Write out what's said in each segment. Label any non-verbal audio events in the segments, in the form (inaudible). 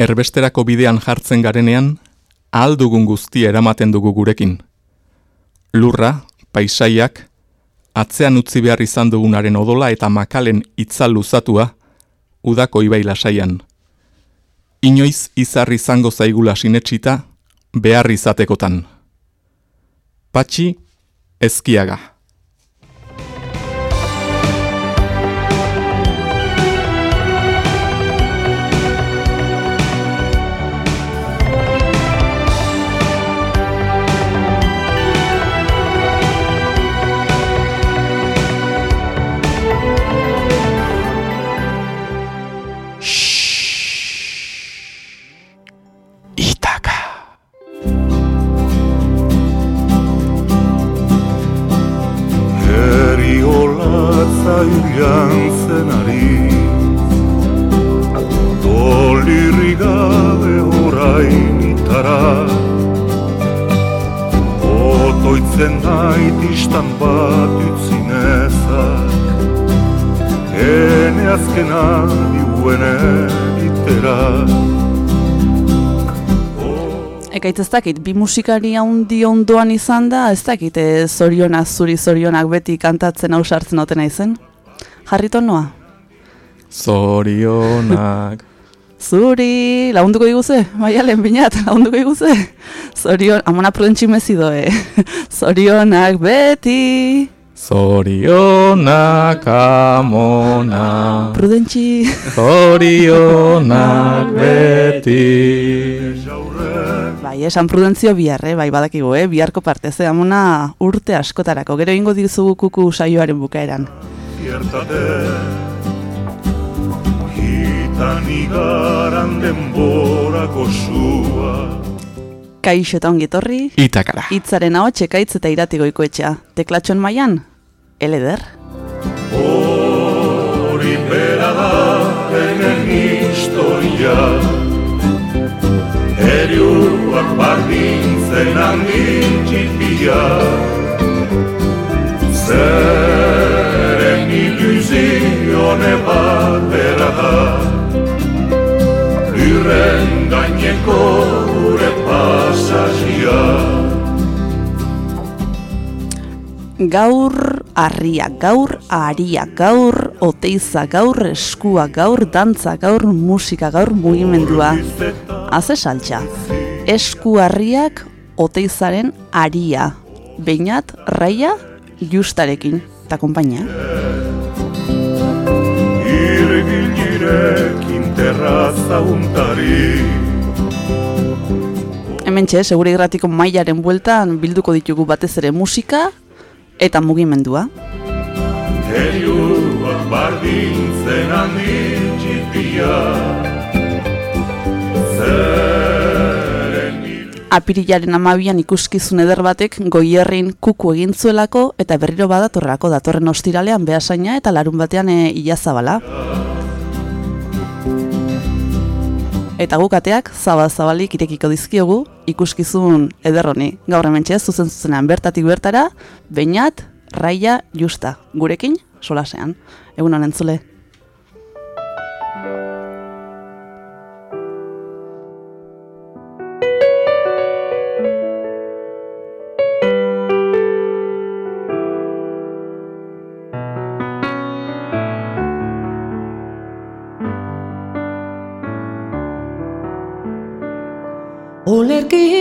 erbesterako bidean jartzen garenean, ahal dugun guztia eramaten dugu gurekin. Lurra, paisaiak, atzean utzi behar izan dugunaren odola eta makalen itzal luzatua, udako ibai lasaian. Inoiz izarri izango zaigula sinetsita, behar izatekotan. Patxi, ezkiaga. Ez dakit, bi musikari handi ondoan izan da, ez dakit, e, zorionak, zuri zorionak beti kantatzen hau sartzen otena izen? Jarrito noa? Zorionak. (laughs) zuri, lagunduko diguze? Baina lehen binat, (laughs) lagunduko diguze? Zorion, amona prudentsi mezido, eh? (laughs) Zorionak beti. Zorionak amona. Prudentsi. Zorionak beti. Bai, esan prudentzio bihar, eh? bai badakigu, eh? biharko parte ze amona urte askotarako, gero ingo dizugu kuku saioaren bukaeran. Ziertate, hitan igaran denborako sua. Kaixo eta ongi etorri. Itakara. Itzaren hau txekaitz eta iratigoiko etxea. Teklatxon maian, eleder. Hori bera da, enen historia, Eriuak bardintzen handin txipia Zeren iluzione bat bera da Lurren gaineko gure pasazia Gaur arria, gaur aria, gaur oteiza, gaur eskua, gaur dantza, gaur musika, gaur mugimendua haze saltza. Esku harriak oteizaren aria. Beinat, raia, justarekin. Ta kompainia. Hemen txe, segure irratiko mailaren bueltan bilduko ditugu batez ere musika eta mugimendua. Heriuak bardintzen Apirilaren amabian ikuskizun eder batek goierrin kuku egin zuelako eta berriro badatorrako datorren ostiralean behasaina eta larun batean e, ilazabala. Eta gukateak zabal-zabalik irekiko dizkiogu ikuskizun ederroni. Gaur hemen txez, zuzen zuzenean bertatik bertara, bainat, raia, justa. Gurekin, solasean. Egun honen zule.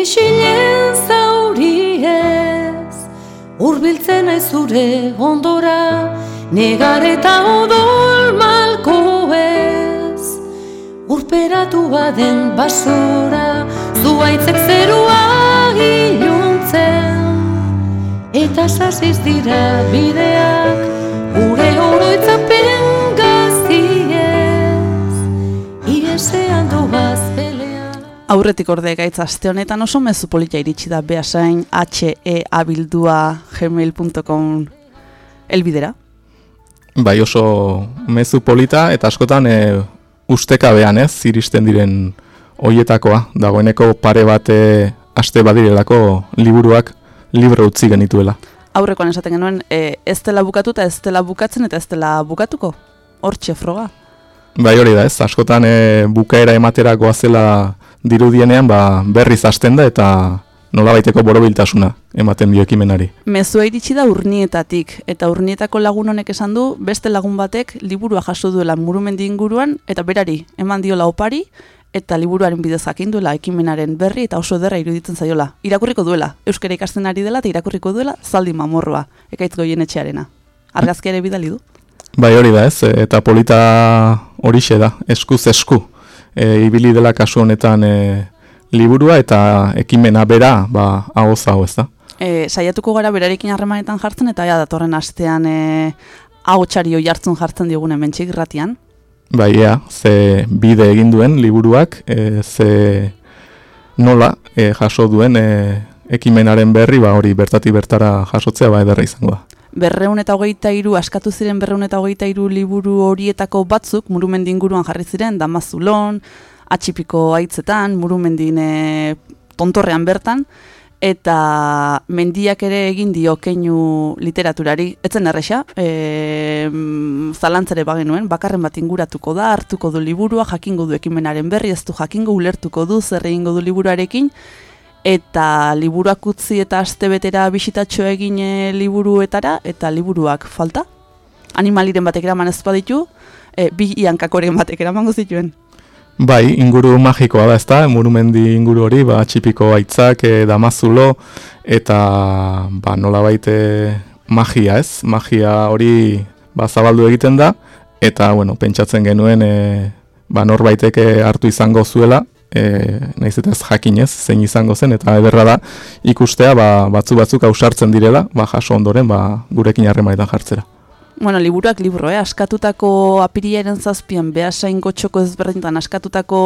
Isilen zauri ez Urbiltzen ez zure ondora Negar eta odol malko ez Urperatu baden basora Zuaitzek zerua iluntzen. Eta sasiz dira bideak Gure oroitzapen Aurretik orde gaitz aste honetan oso mezu polita iritsi da beasain HE abildua gmail.com elbidera. Bai oso mezu polita eta askotan e, ustekabean ez, iristen diren hoietakoa. Dagoeneko pare bate aste badirelako liburuak libro utzi genituela. Aurrekoan esaten genuen, e, ez dela bukatu eta ez dela bukatzen eta ez dela bukatuko? Hortxe froga? Bai hori da ez, askotan e, bukaera ematera goazela dirudienean ba, berriz hasten da eta nola baiteko borobiltasuna ematen dio ekimenari. Mezua iritsi da urnietatik, eta urnietako lagun honek esan du, beste lagun batek liburua jaso duela murumendi inguruan, eta berari, eman diola opari, eta liburuaren bidez jakin duela ekimenaren berri eta oso derra iruditzen zaiola. Irakurriko duela, euskara ikasten ari dela eta irakurriko duela zaldi mamorroa, ekaitz goien etxearena. Argazki ere bidali du? Bai hori da ez, eta polita horixe da, eskuz esku. E, ibili dela kasu honetan e, liburua eta ekimena bera, ba, hau hau ez da. E, saiatuko gara berarekin harremanetan jartzen eta ja datorren astean e, hau txario jartzen jartzen diogune mentxik ratian. Bai, ea, ze bide egin duen liburuak, e, ze nola e, jaso duen e, ekimenaren berri, ba hori bertati bertara jasotzea ba ederra izango da. Berreun eta hogeita iru, askatu ziren berreun eta hogeita iru liburu horietako batzuk, murumendi inguruan jarri ziren, damazulon, atxipiko haitzetan, murumendin e, tontorrean bertan, eta mendiak ere egin dio keinu literaturari, etzen erresa, e, zalantzare bagenuen, bakarren bat inguratuko da, hartuko du liburua, jakingo du ekimenaren berri, ez du jakingo ulertuko du, zer egingo du liburuarekin, eta liburuak utzi eta astebetera bisitatxo egin e, liburuetara, eta liburuak falta. Animaliren batek eraman ez baditu, e, bi iankakoren batek eraman zituen. Bai, inguru magikoa da, ezta? Murumendi inguru hori, ba, txipiko aitzak, e, damazulo, eta ba, nola baite magia, ez? Magia hori ba, zabaldu egiten da, eta, bueno, pentsatzen genuen, e, ba, norbaitek hartu izango zuela, e, nahiz eta ez jakinez, zein izango zen, eta ederra da, ikustea, ba, batzu batzuk ausartzen direla, ba, jaso ondoren, ba, gurekin harremaetan jartzera. Bueno, liburuak libro, eh? askatutako apiriaren zazpian, behasain gotxoko ezberdintan, askatutako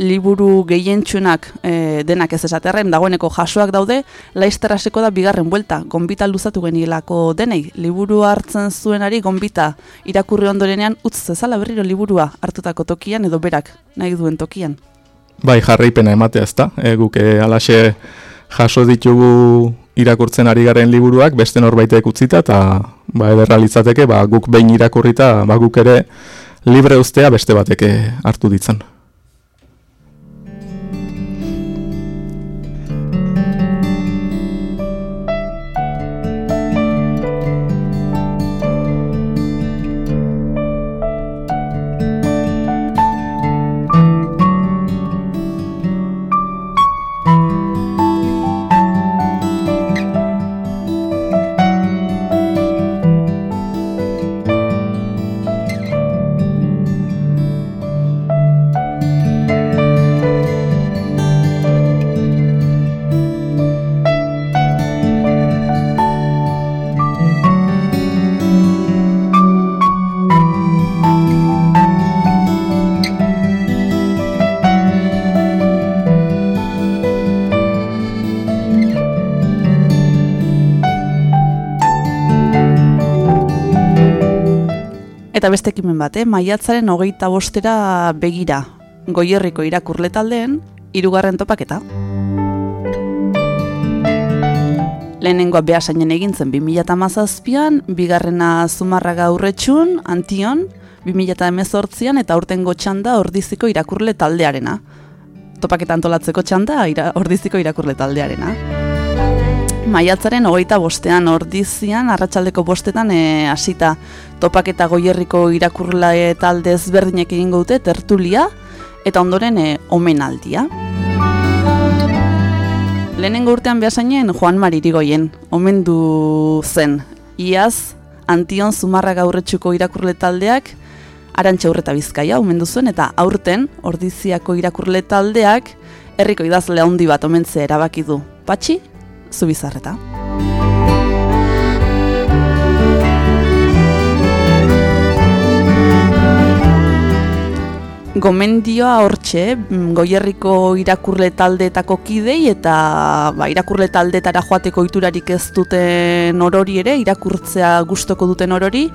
liburu gehientsunak e, denak ez esaterren, dagoeneko jasoak daude, laizterraseko da bigarren buelta, gombita luzatu genielako denei, liburu hartzen zuenari gombita irakurri ondorenean, utz zezala berriro liburua hartutako tokian edo berak nahi duen tokian. Bai, jarraipena ematea ezta, e, guk e, alaxe jaso ditugu irakurtzen ari garen liburuak beste norbaitek utzita eta ba ederra litzateke ba guk behin irakurrita ba guk ere libre ustea beste bateke hartu ditzan. Eta beste ekimen bat, eh? maiatzaren hogeita bostera begira, goierriko irakurle taldeen, irugarren topaketa. Lehenengoa behasainen egin zen 2008an, bigarrena zumarraga aurretxun, antion, 2008an eta urten txanda ordiziko irakurle taldearena. Topaketa antolatzeko txanda, ira, ordiziko irakurle taldearena. Maiatzaren hogeita bostean ordizian, arratsaldeko bostetan e, hasita topaketa goierriko irakurla talde ezberdinek egingo dute tertulia eta ondoren e, omenaldia. Lehenengo urtean behasainen Juan Maririgoien, omendu zen. Iaz, Antion Zumarra gaurretxuko irakurle taldeak, Arantxa urreta bizkaia, omendu zuen, eta aurten, ordiziako irakurle taldeak, herriko idazle handi bat omentzea erabaki du. Patxi, zubizarreta. Gomendioa hortxe, mm, goierriko irakurle taldeetako kidei eta ba, irakurle taldeetara joateko iturarik ez duten orori ere, irakurtzea gustoko duten orori,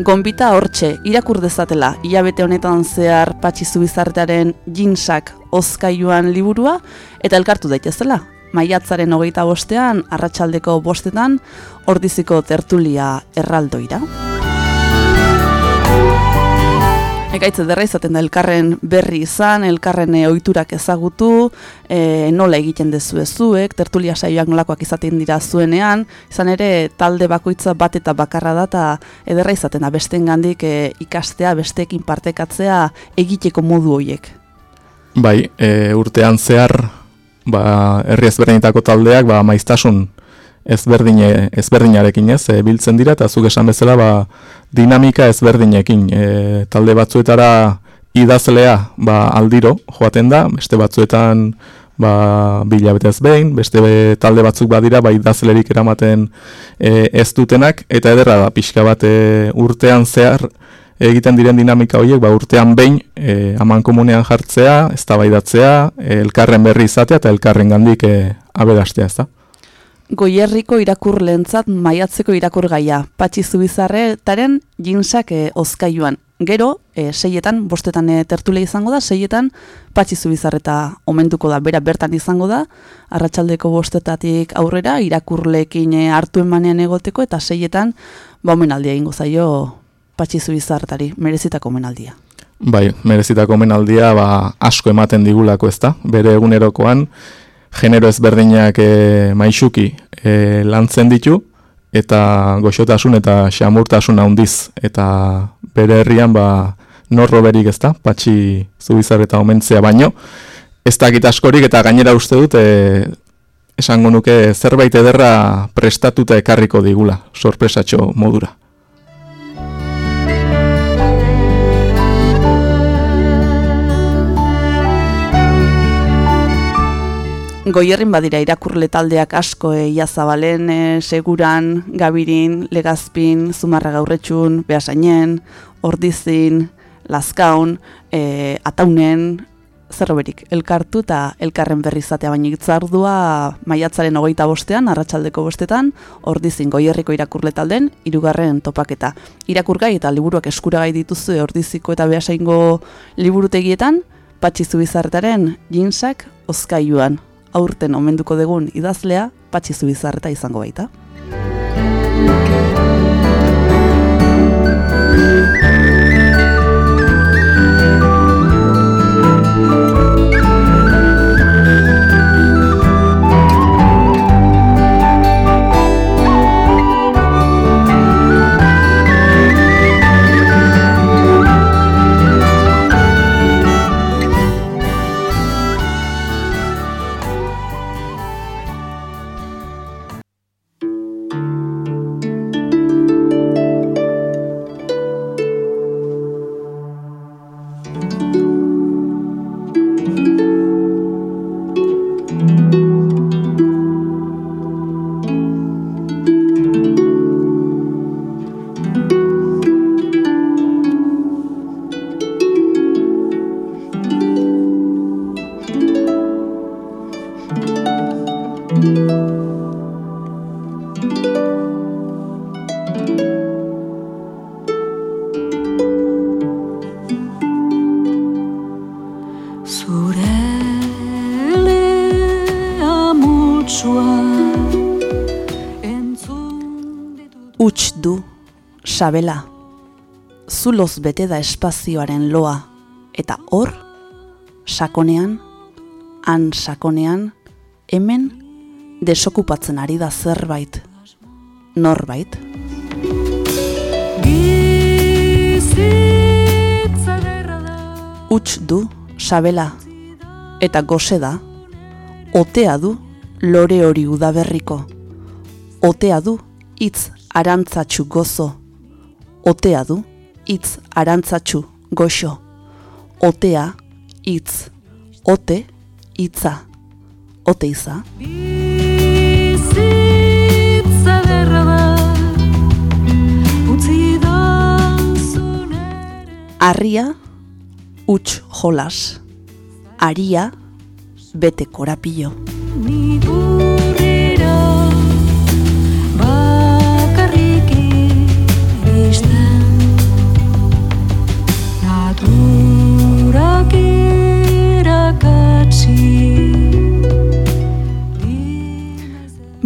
Gonbita hortxe, irakur dezatela, hilabete honetan zehar patxi zubizartearen jinsak ozkaiuan liburua, eta elkartu daitezela, maiatzaren hogeita bostean, arratsaldeko bostetan, ordiziko tertulia erraldoira. Ekaitz ederra izaten da elkarren berri izan, elkarren eh, ohiturak ezagutu, e, nola egiten dezu zuek, tertulia saioak nolakoak izaten dira zuenean, izan ere talde bakoitza bat eta bakarra da eta ederra izaten da besten gandik e, ikastea, besteekin partekatzea egiteko modu horiek. Bai, e, urtean zehar, ba, herri ezberdinetako taldeak, ba, maiztasun ezberdine, ezberdinarekin ez, e, biltzen dira, eta zuk esan bezala, ba, dinamika ezberdinekin. E, talde batzuetara idazlea ba, aldiro joaten da, beste batzuetan ba, bilabetez behin, beste be, talde batzuk badira, ba, idazlerik eramaten e, ez dutenak, eta ederra da, pixka bat e, urtean zehar, egiten diren dinamika horiek, ba, urtean behin e, aman komunean jartzea, eztabaidatzea, e, elkarren berri izatea eta elkarren gandik e, abedastea, ez da? Goierriko irakur lehentzat maiatzeko irakur gaia, patxi zubizarretaren jinsak e, ozkaiuan. Gero, e, seietan, bostetan e, tertule izango da, seietan patxi zubizarreta omentuko da, bera bertan izango da, arratsaldeko bostetatik aurrera, irakurleekin e, hartu emanean egoteko, eta seietan, ba omenaldia ingo zaio patxi zubizarretari, merezitako omenaldia. Bai, merezitako omenaldia ba, asko ematen digulako ez da, bere egunerokoan, genero ezberdinak e, maixuki e, lantzen ditu, eta goxotasun eta xamurtasun handiz eta bere herrian ba, norro berik ez da, patxi zubizar eta omentzea baino, ez dakit askorik eta gainera uste dut, e, esango nuke zerbait ederra prestatuta ekarriko digula, sorpresatxo modura. Goierrin badira irakurle taldeak asko e, iazabalen, e, seguran, gabirin, legazpin, zumarra gaurretxun, behasainen, ordizin, lazkaun, e, ataunen, zerroberik, elkartu eta elkarren berri zatea baina itzardua maiatzaren hogeita bostean, arratsaldeko bostetan, ordizin goierriko irakurle talden, irugarren topaketa. Irakurgai eta liburuak eskuragai dituzu ordiziko eta behasaingo liburutegietan, patxizu bizarretaren jinsak oskaiuan aurten omenduko dugun idazlea patxi zubizarreta izango baita. Sabela, zuloz bete da espazioaren loa, eta hor, sakonean, han sakonean, hemen, desokupatzen ari da zerbait, norbait. Uts du, sabela, eta goze da, otea du, lore hori udaberriko, otea du, hitz arantzatxu gozo, otea du, hitz arantzatsu goxo, otea, hitz, ote, hitza, ote iza. Arria, utx jolas, aria, bete korapio.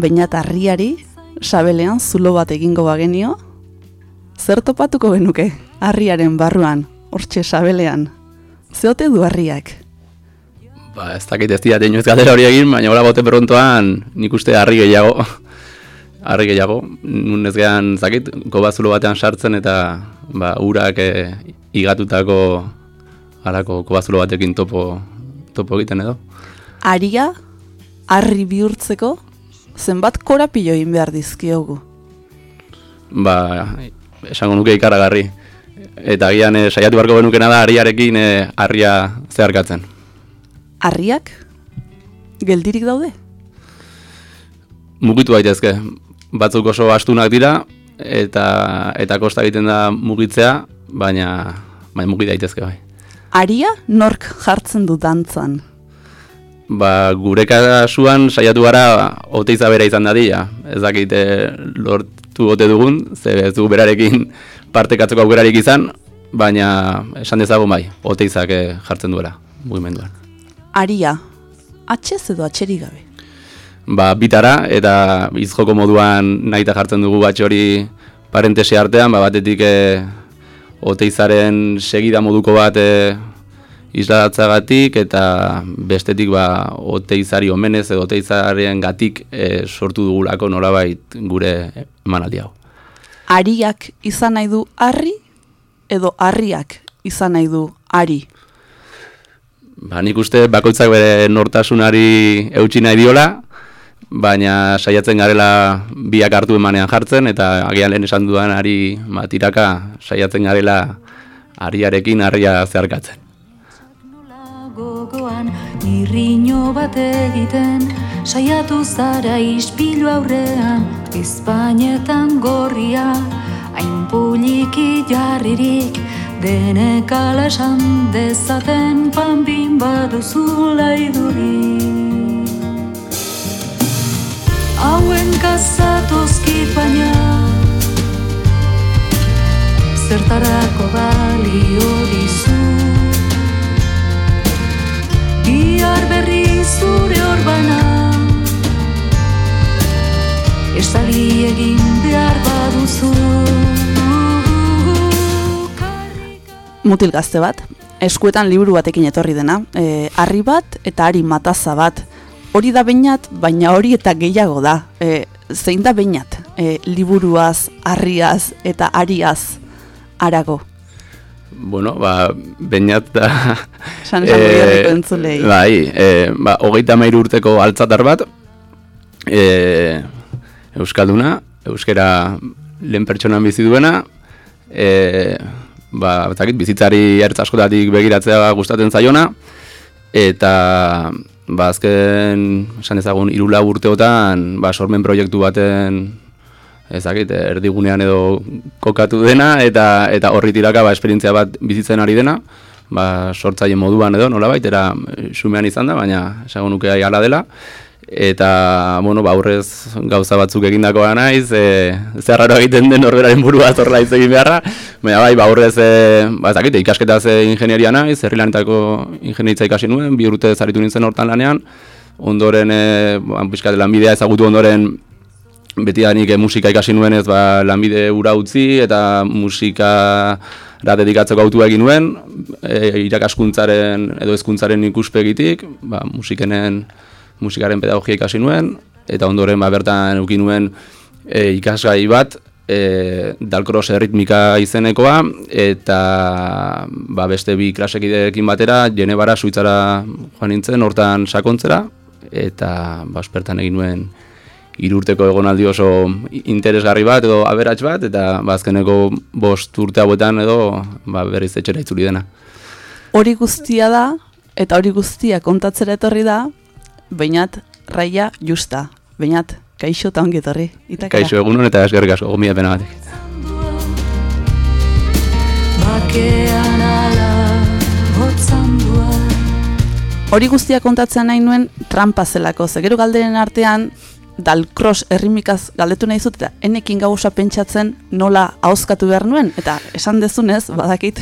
Beinat harriari, sabelean zulo bat egingo bagenio, zer topatuko genuke harriaren barruan, hortxe sabelean. Zeote du harriak? Ba, ez dakit ez dira inoiz galdera hori egin, baina hola bote prontoan nik uste harri gehiago. (laughs) harri gehiago, nun ez gehan, zakit, gobazulo batean sartzen eta ba, urak e, igatutako harako gobazulo batekin topo, topo egiten edo. Aria, harri bihurtzeko, zenbat korapilo egin behar dizkiogu? Ba, esango nuke ikaragarri. Eta agian e, saiatu beharko benukena da harriarekin e, harria zeharkatzen. Harriak? Geldirik daude? Mugitu daitezke. Batzuk oso astunak dira eta eta kosta egiten da mugitzea, baina bai mugi daitezke bai. Aria nork jartzen du dantzan? Ba, gure kasuan saiatu gara oteiza bera izan dadia. Ez dakit eh, lortu ote dugun, ze ez du berarekin partekatzeko aukerarik izan, baina esan dezagun bai, oteizak eh, jartzen duela mugimenduan. Aria, atxez edo atxerik gabe? Ba, bitara eta izjoko moduan nahita jartzen dugu batxe hori parentesi artean, ba, batetik e, oteizaren segida moduko bat e, isladatzagatik eta bestetik ba, oteizari omenez edo oteizaren gatik e, sortu dugulako nolabait gure emanaldi hau. Ariak izan nahi du harri edo harriak izan nahi du ari? Ba, nik uste bakoitzak bere nortasunari eutxi nahi diola, baina saiatzen garela biak hartu emanean jartzen, eta agian lehen esan dudan ari ba, tiraka saiatzen garela ariarekin harria zeharkatzen. Gogoan irriño bat egiten Saiatu zara ispilu aurrean Espainetan gorria Hain puliki jarririk Denek ala esan dezaten Panbin baduzula iduri Hauen kazatozkit baina Zertarako balio dizu Bihar berri zure orbana Estali egin behar baduzu Mutil gazte bat, eskuetan liburu batekin etorri dena, e, harri bat eta ari mataza bat. Hori da beinat, baina hori eta gehiago da. E, zein da beinat, e, liburuaz, harriaz eta ariaz arago. Bueno, ba, bainat da... San esango (laughs) Eh, entzulei. Bai, e, ba, hogeita mairu urteko altzatar bat, e, Euskalduna, Euskera lehen pertsonan bizi duena, e, ba, bizitzari ertz askotatik begiratzea gustatzen zaiona, eta ba, azken, esan ezagun, irula urteotan, ba, sormen proiektu baten ezakit, erdigunean edo kokatu dena, eta eta horri tiraka ba, esperientzia bat bizitzen ari dena, ba, sortzaile moduan edo, nolabait, era xumean izan da, baina esagun nuke hala dela, eta, bueno, ba, aurrez gauza batzuk egindakoa naiz, e, zerraro egiten den norberaren burua zorla hitz egin beharra, baina bai, ba, aurrez, e, ba, ezakit, ikasketaz e, ingenieria naiz, herri lanetako ingenieritza ikasi nuen, bi urte zaritu nintzen hortan lanean, ondoren, e, ba, lanbidea ezagutu ondoren, beti da nik eh, musika ikasi nuenez ba, lanbide ura utzi eta musika da dedikatzeko autua egin nuen, e, irakaskuntzaren edo hezkuntzaren ikuspegitik, ba, musikenen, musikaren pedagogia ikasi nuen, eta ondoren ba, bertan eukin nuen e, ikasgai bat, e, dalkros erritmika izenekoa, eta ba, beste bi klasekideekin batera, Genebara, Suitzara joan nintzen, hortan sakontzera, eta ba, bertan egin nuen irurteko egonaldi oso interesgarri bat edo aberats bat, eta ba, azkeneko bost urte hauetan edo ba, berriz etxera itzuli dena. Hori guztia da, eta hori guztia kontatzera etorri da, bainat raia justa. Bainat, kaixo eta ongi etorri. Kaixo egunon eta eskerrik asko, gomia pena batek. Bakean ala hotzan duan Hori guztia kontatzen nahi nuen trampa zelako. Ze gero galderen artean, dalkros errimikaz galdetu nahi zut, eta enekin gauza pentsatzen nola ahozkatu behar nuen, eta esan dezunez, badakit,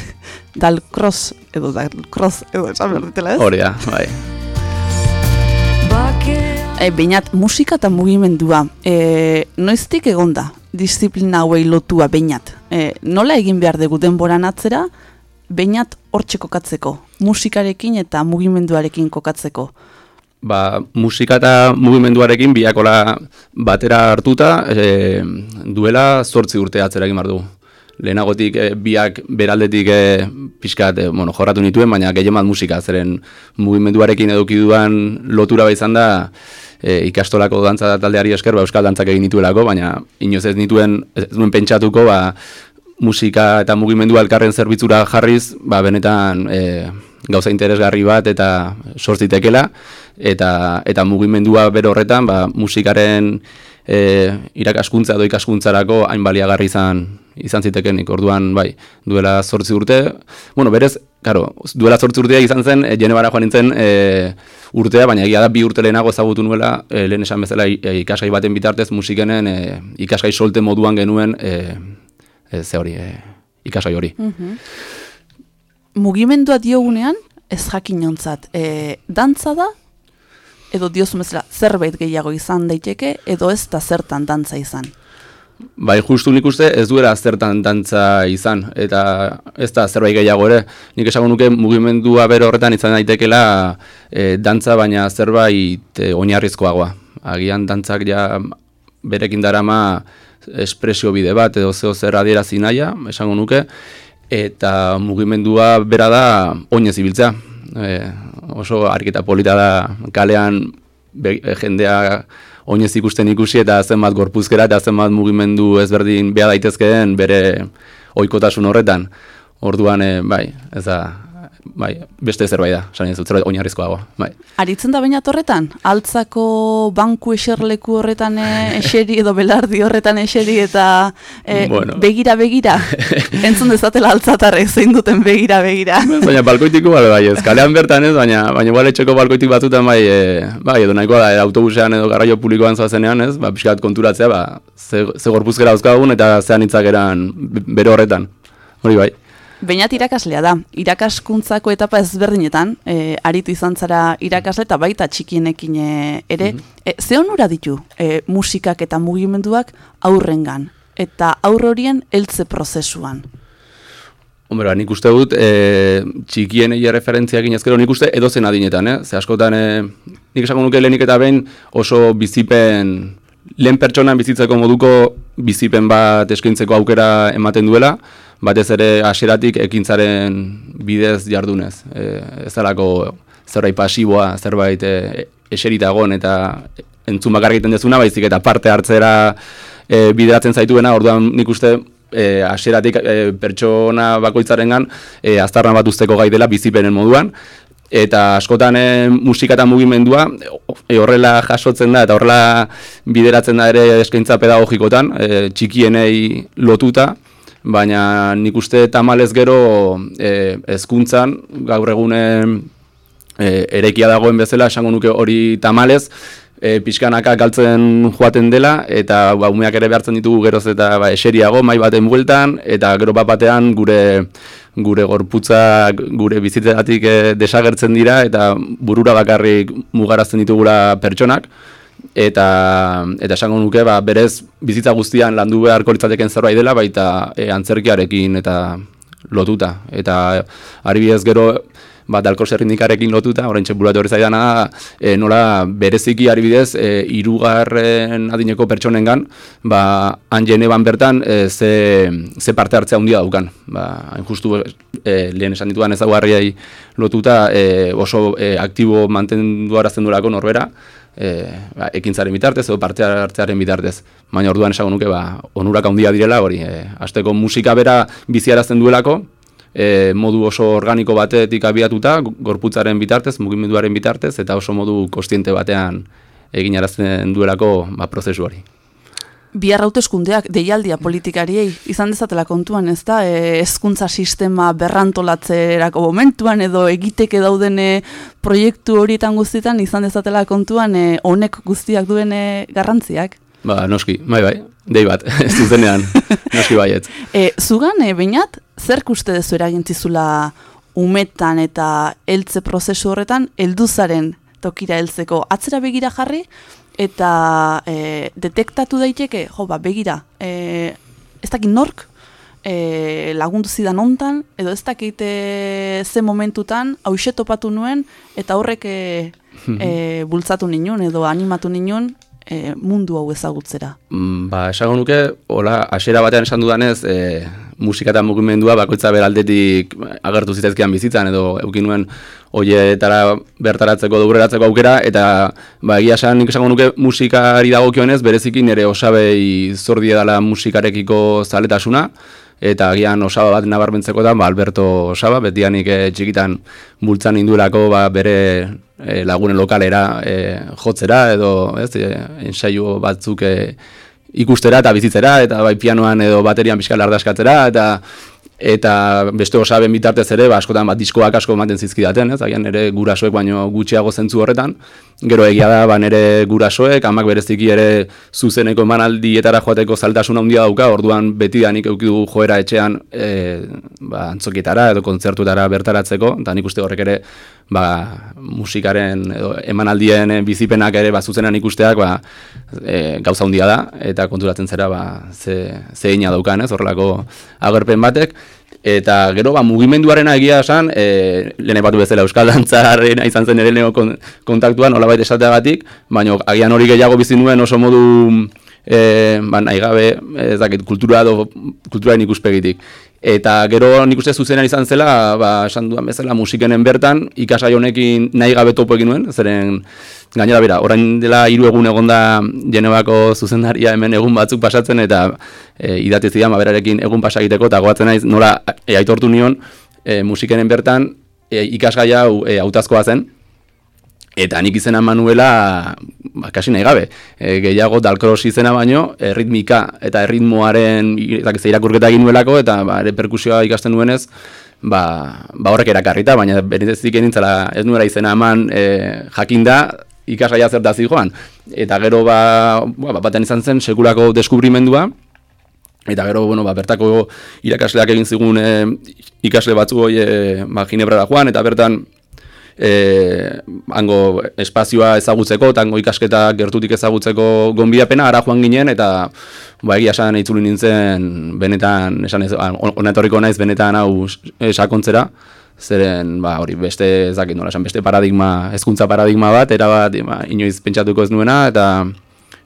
dalkros, edo dalkros, edo esan behar ditela ez? Hori da, bai. E, Beinat, musika eta mugimendua, e, noiztik egonda disiplina hauei lotua beinat? E, nola egin behar dugu denboran atzera, bainat hortxe kokatzeko, musikarekin eta mugimenduarekin kokatzeko. Ba, musika eta mugimenduarekin biakola batera hartuta e, duela zortzi urte atzera egin behar du. Lehenagotik e, biak beraldetik e, pixkat e, bueno, jorratu nituen, baina gehien bat musika, zeren mugimenduarekin eduki duan lotura bai izan da e, ikastolako dantza taldeari esker, ba, euskal dantzak egin nituelako, baina inoz ez nituen, ez nuen pentsatuko, ba, musika eta mugimendua elkarren zerbitzura jarriz, ba, benetan e, gauza interesgarri bat eta sortzitekela, eta eta mugimendua bere horretan ba, musikaren e, irakaskuntza edo ikaskuntzarako hain baliagarri izan izan zitekenik. Orduan, bai, duela 8 urte, bueno, berez, claro, duela 8 urtea izan zen e, Genevara joan nintzen e, urtea, baina egia da bi urte lehenago ezagutu nuela, e, lehen esan bezala e, ikasgai baten bitartez musikenen e, ikasgai solte moduan genuen e, e, ze hori, e, ikasgai hori. Mm Mugimendua diogunean, ez jakin nontzat, e, dantza da edo diozu bezala zerbait gehiago izan daiteke edo ez da zertan dantza izan. Bai, justu nik uste ez duela zertan dantza izan, eta ez da zerbait gehiago ere. Nik esango nuke mugimendua bero horretan izan daitekela e, dantza baina zerbait e, oinarrizkoagoa. Agian dantzak ja berekin darama espresio bide bat edo zeo zer adierazi naia, esango nuke, eta mugimendua bera da oinez ibiltzea. E, oso arketa polita da kalean be, jendea oinez ikusten ikusi eta zenbat gorpuzkera eta zenbat mugimendu ezberdin beha daitezkeen bere ohikotasun horretan. Orduan, e, bai, ez da, bai, beste zerbait da, sain ez zerbait oinarrizkoago, bai. Aritzen da baina horretan? Altzako banku eserleku horretan eh, eseri edo belardi horretan eseri eta e, bueno. begira begira? (laughs) Entzun dezatela altzatarrek zein duten begira begira. baina balkoitiko bale bai ez, kalean bertan ez, baina baina bale txeko balkoitik batzutan bai, e, bai, edo nahikoa da, autobusean edo garraio publikoan zoazenean ez, ba, pixkat konturatzea, ba, ze, ze gorpuzkera dauzkagun eta zean hitzakeran bere horretan, hori bai. Beinat irakaslea da, irakaskuntzako etapa ezberdinetan, e, aritu izan zara irakasle eta baita txikienekin e, ere, mm -hmm. ze honura ditu e, musikak eta mugimenduak aurrengan, eta aurre horien heltze prozesuan? Hombre, ba, nik uste dut, e, txikien egia referentziak inazkero, nik uste edozen adinetan, eh? Ze askotan, e, nik esango nuke lehenik eta behin oso bizipen, lehen pertsonan bizitzeko moduko bizipen bat eskaintzeko aukera ematen duela, batez ere hasieratik ekintzaren bidez jardunez. E, ez alako zerbait pasiboa, zerbait e, eserita eta entzun bakar egiten dezuna, baizik eta parte hartzera e, bideratzen zaituena, orduan nik uste e, hasieratik e, pertsona bakoitzaren gan, e, aztarna bat usteko gai dela bizipenen moduan, eta askotan e, musika eta mugimendua e, horrela jasotzen da eta horrela bideratzen da ere eskaintza pedagogikotan, e, txikienei lotuta, baina nik uste tamalez gero e, ezkuntzan, gaur egunen e, erekia dagoen bezala, esango nuke hori tamalez, e, pixkanaka galtzen joaten dela, eta ba, umeak ere behartzen ditugu geroz eta ba, eseriago, mai baten bueltan, eta gero bat batean gure gure gorputza gure bizitzatik e, desagertzen dira, eta burura bakarrik mugarazten ditugula pertsonak, eta eta esango nuke ba, berez bizitza guztian landu beharko litzateken zerbait dela baita e, antzerkiarekin eta lotuta. Eta aribidez gero ba dalko zerrindikarekin lotuta orain txepulatu hori zaidana e, nola bereziki aribidez e, irugarren adineko pertsonengan ba han jeneban bertan e, ze, ze parte hartzea handia daukan. Ba hain justu e, lehen esan dituan ezaguarriai lotuta e, oso e, aktibo mantendu arazten norbera e, ba, ekintzaren bitartez edo parte hartzearen bitartez. Baina orduan esago nuke ba, onurak handia direla hori. E, azteko musika bera biziarazten duelako, e, modu oso organiko batetik abiatuta, gorputzaren bitartez, mugimenduaren bitartez, eta oso modu kostiente batean egin arazten duelako ba, prozesu hori bihar hauteskundeak deialdia politikariei izan dezatela kontuan, ez da, e, ezkuntza sistema berrantolatzerako momentuan edo egiteke dauden e, proiektu horietan guztietan izan dezatela kontuan e, honek guztiak duen e, garrantziak? Ba, noski, bai bai, dei bat, (laughs) ez zuzenean, noski baiet. (laughs) E, zugan, e, bainat, zer kuste dezu eragintzizula umetan eta heltze prozesu horretan, helduzaren tokira heltzeko atzera begira jarri, eta e, detektatu daiteke, jo, ba, begira, e, ez dakit nork, e, lagundu zidan hontan, edo ez dakite ze momentutan, hause topatu nuen, eta horrek e, e, bultzatu ninun, edo animatu ninun, e, mundu hau ezagutzera. Mm, Ba, esango nuke, hola, hasiera batean esan dudanez, e, musika eta mugimendua bakoitza beraldetik agertu zitezkean bizitzan, edo eukin nuen hoietara bertaratzeko dureratzeko aukera, eta ba, egia esan nik esango nuke musikari dagokionez, bereziki nire osabei zordia dela musikarekiko zaletasuna, eta agian osaba bat nabarmentzeko da, ba, Alberto Osaba, betianik e, txikitan bultzan induelako ba, bere e, lagunen lokalera e, jotzera, edo ez, e, ensaio batzuk e, ikustera eta bizitzera, eta bai pianoan edo baterian pixka lardaskatzera, eta eta beste osaben bitartez ere, ba, askotan bat diskoak asko ematen zizkidaten, ez, agian ere gurasoek baino gutxiago zentzu horretan, gero egia da, ba, nere gurasoek, amak bereziki ere zuzeneko emanaldietara joateko zaltasun handia dauka, orduan beti da nik eukidu joera etxean e, ba, antzokietara edo kontzertuetara bertaratzeko, eta nik uste horrek ere ba, musikaren edo emanaldien bizipenak ere ba, zuzenan ikusteak ba, e, gauza handia da, eta konturatzen zera ba, ze, ze ina daukan, ez, horrelako agerpen batek, Eta gero ba, mugimenduarena egia esan, e, lehen epatu bezala Euskal Dantzarena izan zen ere lehen kon, kontaktuan, nolabait esateagatik, baina agian hori gehiago bizi nuen oso modu e, ba, nahi gabe, ez dakit, kultura edo kulturaren ikuspegitik. Eta gero nik uste zuzenean izan zela, ba, esan duan bezala musikenen bertan, ikasai honekin nahi gabe topo egin nuen, zeren gainera bera, orain dela hiru egun egonda Genebako zuzendaria hemen egun batzuk pasatzen eta e, idatzi zidan ba, berarekin egun pasa egiteko eta goatzen naiz nola e, aitortu nion e, musikenen bertan e, ikasgai hau e, hautazkoa zen. Eta nik izena manuela, kasi nahi gabe, e, gehiago dalkros izena baino, erritmika eta erritmoaren irakurketa egin nuelako, eta ba, perkusioa ikasten duenez, ba, ba horrek erakarrita, baina berezik nintzela ez nuela izena eman e, jakinda, ikasaia zer da joan. Eta gero ba, ba, batean izan zen sekulako deskubrimendua, eta gero bueno, ba, bertako irakasleak egin zigun e, ikasle batzu hoi e, ba, Ginebrara joan, eta bertan e, hango espazioa ezagutzeko, tango ikasketa gertutik ezagutzeko gonbidapena, ara joan ginen, eta ba, egia esan itzuli nintzen benetan, esan ez, onetorriko naiz benetan hau sakontzera, zeren ba, hori beste ez dakit nola esan, beste paradigma, hezkuntza paradigma bat, era bat ba, inoiz pentsatuko ez nuena, eta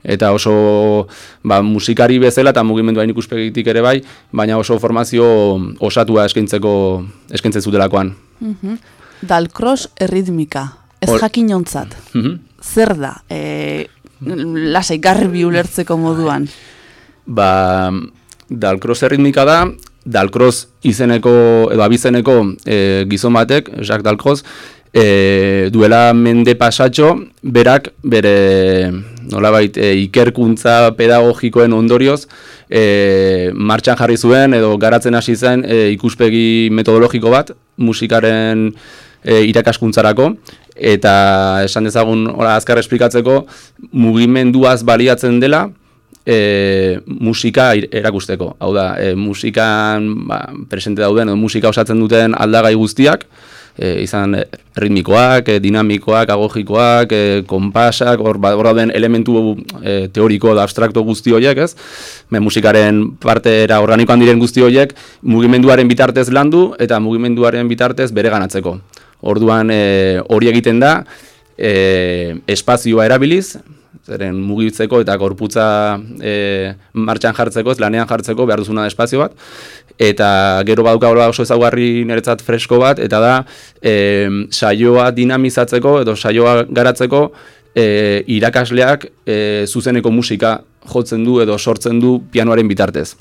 eta oso ba, musikari bezala eta mugimenduain ikuspegitik ere bai, baina oso formazio osatua eskaintzeko eskaintzen zutelakoan. Mm Dalkros erritmika, ez Or... jakin ontzat. Mhm. Zer da, e, lasai garbi ulertzeko moduan? Ba, Dalkros erritmika da, Dalkros izeneko, edo abizeneko e, gizon batek, Jacques Dalkros, e, duela mende pasatxo, berak, bere, nolabait, e, ikerkuntza pedagogikoen ondorioz, e, martxan jarri zuen, edo garatzen hasi zen e, ikuspegi metodologiko bat, musikaren e, irakaskuntzarako eta esan dezagun ora azkar esplikatzeko mugimenduaz baliatzen dela e, musika erakusteko. Hau da, e, musikan ba, presente dauden edo musika osatzen duten aldagai guztiak, e, izan ritmikoak, e, dinamikoak, agogikoak, e, konpasak, hor ba, dauden elementu e, teoriko da abstrakto guzti horiek, ez? Me, musikaren partera organikoan diren guzti horiek mugimenduaren bitartez landu eta mugimenduaren bitartez bere ganatzeko. Orduan e, hori egiten da, e, espazioa erabiliz, zeren mugitzeko eta gorputza e, martxan jartzeko, lanean jartzeko behar duzuna espazio bat, eta gero baduka oso ezaguarri niretzat fresko bat, eta da e, saioa dinamizatzeko edo saioa garatzeko e, irakasleak e, zuzeneko musika jotzen du edo sortzen du pianoaren bitartez.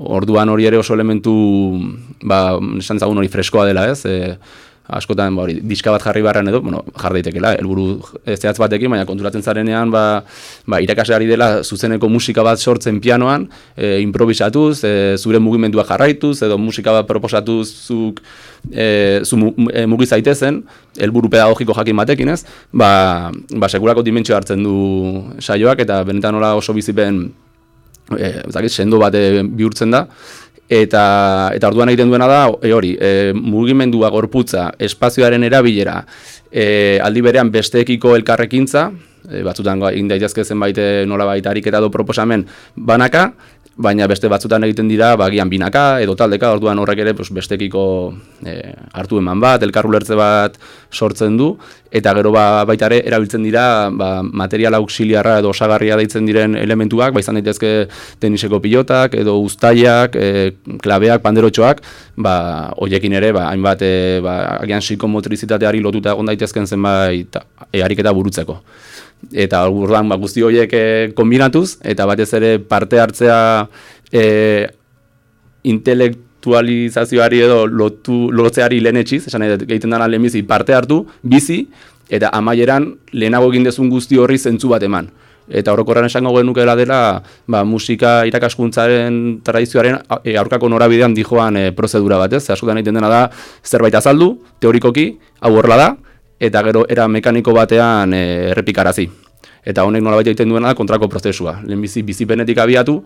Orduan hori ere oso elementu, ba, esan zagun hori freskoa dela ez, e, askotan ba, hori, diska bat jarri barran edo, bueno, jar daitekela, helburu zehatz batekin, baina konturatzen zarenean, ba, ba, irakasleari dela zuzeneko musika bat sortzen pianoan, e, improvisatuz, e, zure mugimendua jarraituz, edo musika bat proposatuz zuk e, zu e, mugi zaitezen, helburu pedagogiko jakin batekin ez, ba, ba sekulako dimentsio hartzen du saioak, eta benetan nola oso bizipen, e, zakit, sendo bate bihurtzen da, eta eta orduan egiten duena da e, hori, e, mugimendua gorputza, espazioaren erabilera, e, aldi berean besteekiko elkarrekintza, e, batzutan egin daitezke zenbait e, nolabait ariketa do proposamen banaka, baina beste batzutan egiten dira bagian binaka edo taldeka, orduan horrek ere pues, bestekiko e, hartu eman bat, elkarrulertze bat sortzen du, eta gero ba, baita ere erabiltzen dira ba, material auxiliarra edo osagarria deitzen diren elementuak, ba, izan daitezke teniseko pilotak edo ustaiak, e, klabeak, panderotxoak, ba, oiekin ere, ba, hainbat, e, ba, agian psikomotrizitateari lotuta egon daitezken zenbait ehariketa burutzeko eta orduan ba, guzti horiek e, kombinatuz, eta batez ere parte hartzea e, intelektualizazioari edo lotu, lotzeari lehen etxiz, esan egiten dena lehenbizi parte hartu, bizi, eta amaieran lehenago egin dezun guzti horri zentzu bat eman. Eta orokorran esango genukela dela, ba, musika irakaskuntzaren tradizioaren e, aurkako norabidean dijoan e, prozedura batez. Askotan egiten dena da, zerbait azaldu, teorikoki, hau horla da, eta gero era mekaniko batean e, errepikarazi. Eta honek nolabait egiten duena da kontrako prozesua. Lehenbizi bizipenetik abiatu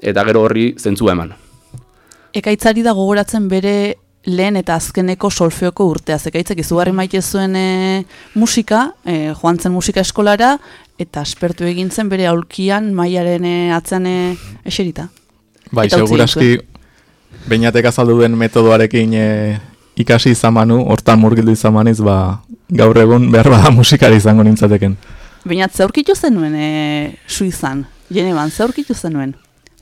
eta gero horri zentzua eman. Ekaitzari da gogoratzen bere lehen eta azkeneko solfeoko urtea. Ekaitzek izugarri maite zuen e, musika, e, joan zen musika eskolara, eta aspertu egin zen bere aulkian maiaren e, atzean e, eserita. Bai, seguraski, bainatek azaldu den metodoarekin e, ikasi izan manu, hortan murgildu izan maniz, ba, gaur egun behar bada musikari izango nintzateken. Baina zeurkitu zenuen e, suizan, Geneban, zeurkitu zenuen?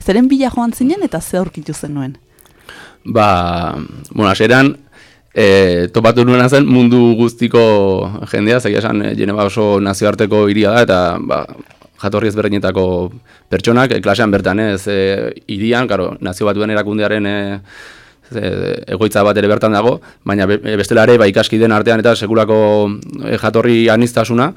Zeren bila joan zinen eta zeurkitu zenuen? Ba, bueno, aseran, e, topatu nuen zen mundu guztiko jendea, zegia esan e, Geneba oso nazioarteko iria da, eta ba, jatorri ezberdinetako pertsonak, e, klasean bertan ez, e, irian, karo, nazio batuen erakundearen e, egoitza bat ere bertan dago, baina bestelare ba, ikaski den artean eta sekulako e, jatorri anistasuna,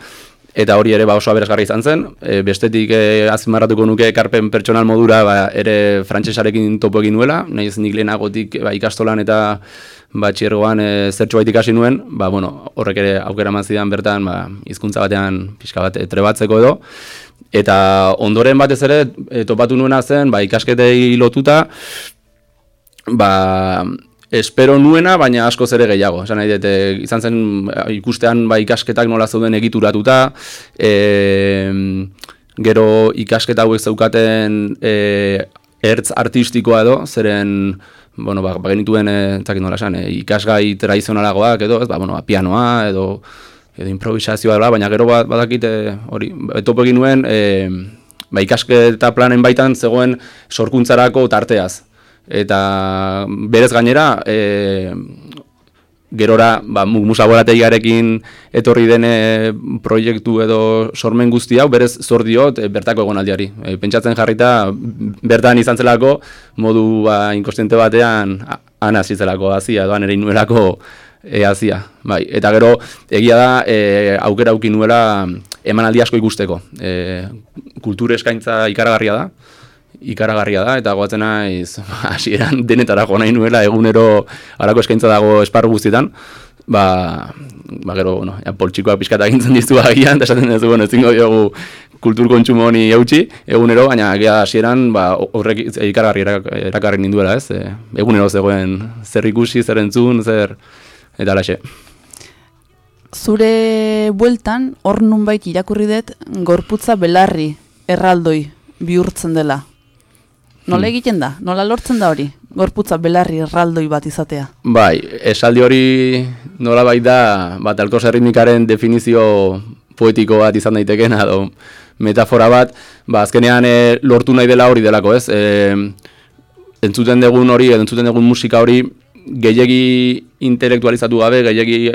eta hori ere ba oso aberesgarri izan zen. E, bestetik e, azmarratuko nuke ekarpen pertsonal modura ba, ere frantsesarekin topo egin nuela, nahi ez nik lehenagotik ba, ikastolan eta batxiergoan e, zertxo baitik hasi nuen, ba, bueno, horrek ere aukera mazidan bertan ba, izkuntza batean pixka bat trebatzeko edo. Eta ondoren batez ere e, topatu nuena zen ba, ikasketei lotuta, ba, espero nuena, baina asko zere gehiago. Esan nahi dute, izan zen ikustean ba, ikasketak nola zeuden egituratuta, e, gero ikasketa hauek zeukaten e, ertz artistikoa edo, zeren bueno, ba, ba genituen e, nola esan, e, ikasgai tradizionalagoak edo, ez, ba, bueno, ba, pianoa edo edo improvisazioa da, baina gero bat badakite hori, etopo egin nuen, e, ba, ikasketa planen baitan zegoen sorkuntzarako tarteaz eta berez gainera e, gerora ba, musaborategiarekin etorri dene proiektu edo sormen guzti hau berez zor diot e, bertako egonaldiari. E, pentsatzen jarrita bertan izan zelako modu ba, inkostiente batean ana zitzelako hazia doan ere inuelako e, hazia. Bai, eta gero egia da e, aukera auki nuela emanaldi asko ikusteko. E, kultur eskaintza ikaragarria da ikaragarria da, eta goatzen naiz, (laughs) hasieran denetara jo nahi nuela, egunero harako eskaintza dago esparru guztietan, ba, ba gero, bueno, ja, poltsikoak pixkata egintzen diztu agian, eta esaten duzu, bueno, ezingo diogu kultur kontsumo honi eutxi, egunero, baina gea hasieran ba, horrek ikaragarri erakarri ninduela, ez? E, egunero zegoen zer ikusi, zer entzun, zer, eta alaxe. Zure bueltan, hor nunbait irakurri dut, gorputza belarri, erraldoi, bihurtzen dela. Nola hmm. egiten da? Nola lortzen da hori? Gorputza belarri erraldoi bat izatea. Bai, esaldi hori nola bai da, bat alko definizio poetiko bat izan daiteken, edo metafora bat, ba, azkenean e, lortu nahi dela hori delako, ez? E, entzuten dugun hori, entzuten dugun musika hori, gehiegi intelektualizatu gabe, gehiegi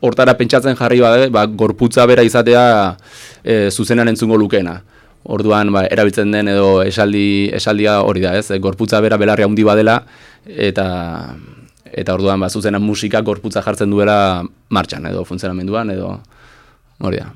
hortara pentsatzen jarri gabe, ba, gorputza bera izatea e, zuzenan entzungo lukena. Orduan ba, erabiltzen den edo esaldi esaldia hori da, ez? Gorputza bera belarri handi badela eta eta orduan ba zuzena musika gorputza jartzen duela martxan edo funtzionamenduan edo hori da.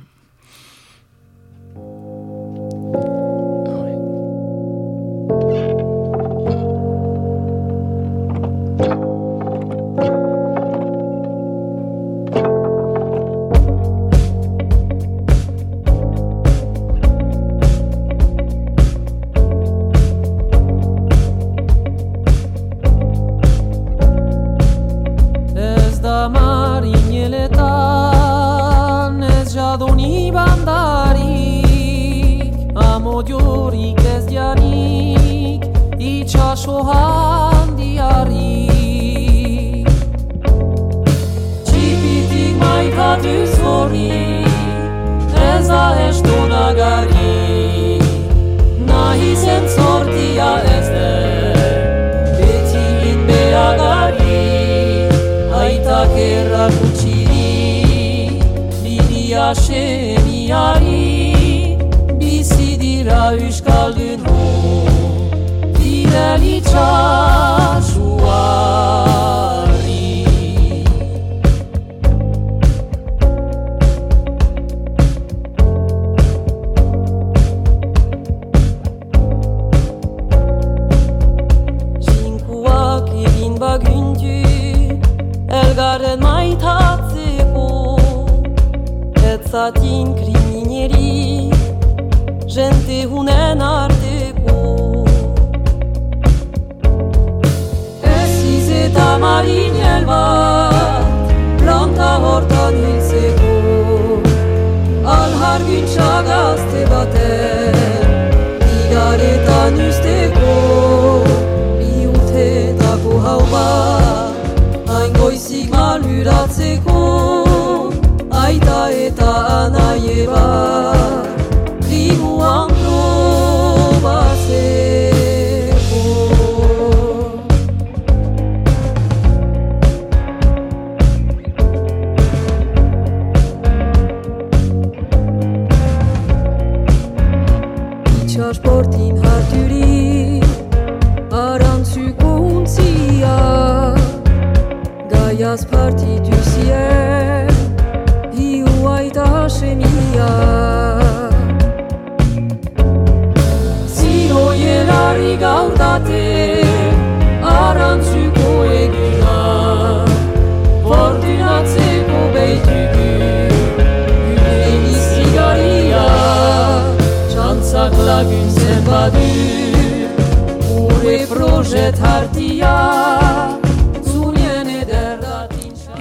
salvo.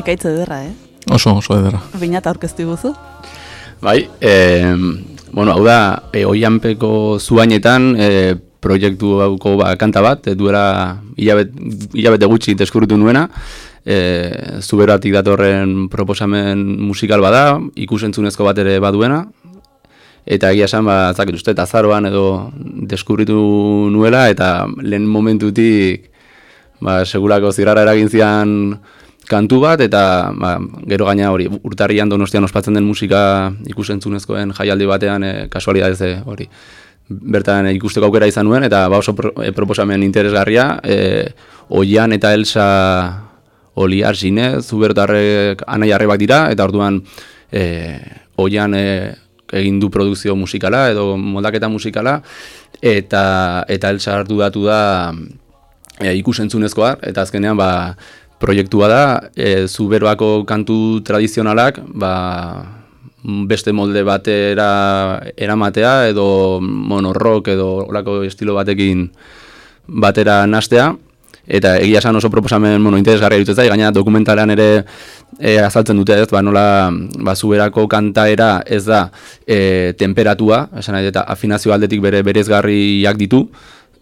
Ekaitz ederra, eh? Oso, oso edera. Binat aurkeztu guzu. Bai, e, bueno, hau da, e, oianpeko zuainetan e, proiektu hauko ba, kanta bat, e, duela hilabet, hilabete gutxi deskurritu nuena, e, zuberatik datorren proposamen musikal bada, ikusentzunezko bat ere baduena, eta egia esan, ba, zakit uste, azaroan edo deskurritu nuela, eta lehen momentutik, ba, segurako zirrara eragin zian kantu bat, eta ba, gero gaina hori urtarrian donostian ospatzen den musika ikusentzunezkoen jaialdi batean e, kasualidadez e, hori bertan ikusteko aukera izan nuen, eta ba oso pro, e, proposamen interesgarria, e, Oian eta Elsa Oliar zine, zubertarrek anai dira, eta orduan e, Oian e, egin du produkzio musikala, edo moldaketa musikala, eta, eta Elsa hartu datu da e, ikusentzunezkoa, eta azkenean ba, proiektua da, e, zuberoako kantu tradizionalak, ba, beste molde batera eramatea, edo monorrock, edo olako estilo batekin batera nastea, eta egia esan oso proposamen bueno, interesgarria dut zai, gaina dokumentalean ere e, azaltzen dute ez, ba, nola ba, zuberako kantaera ez da e, temperatua, esan eta afinazio aldetik bere berezgarriak ditu,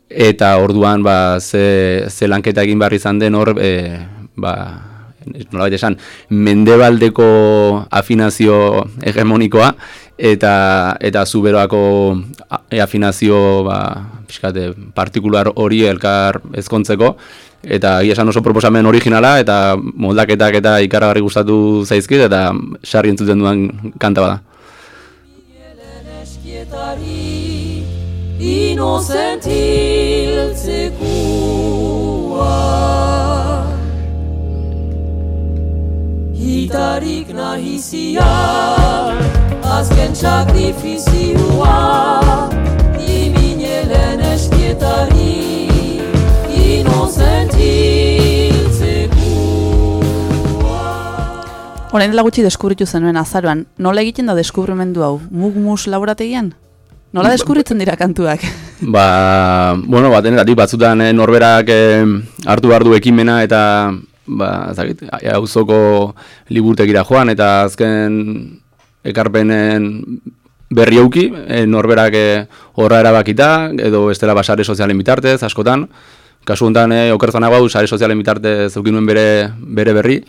eta orduan ba, ze, ze lanketa egin behar izan den hor, e, ba, nolabait esan, mendebaldeko afinazio hegemonikoa, eta eta zuberoako afinazio ba, pixkate, partikular hori elkar ezkontzeko, eta egia esan oso proposamen originala, eta moldaketak eta ikaragarri gustatu zaizkit, eta sarri entzuten dudan kanta bada. eskietari inozentiltzekua Hitarik nahizia azken sakrifizioa Iminelen eskietari inozentiltzekua Orain dela gutxi deskubritu zenuen azaroan, nola egiten da deskubrimendu hau? Mugmus laborategian? Nola deskubritzen dira kantuak? (laughs) Ba, bueno, batenetatik batzutan eh, norberak eh, hartu behar du ekimena eta ba, zakit, auzoko liburtegira joan eta azken ekarpenen berri auki, e, norberak e, horra erabakita, edo bestela basare sozialen bitartez, askotan. Kasu honetan, e, okertzan hau, sare sozialen bitartez eukin nuen bere, bere berri,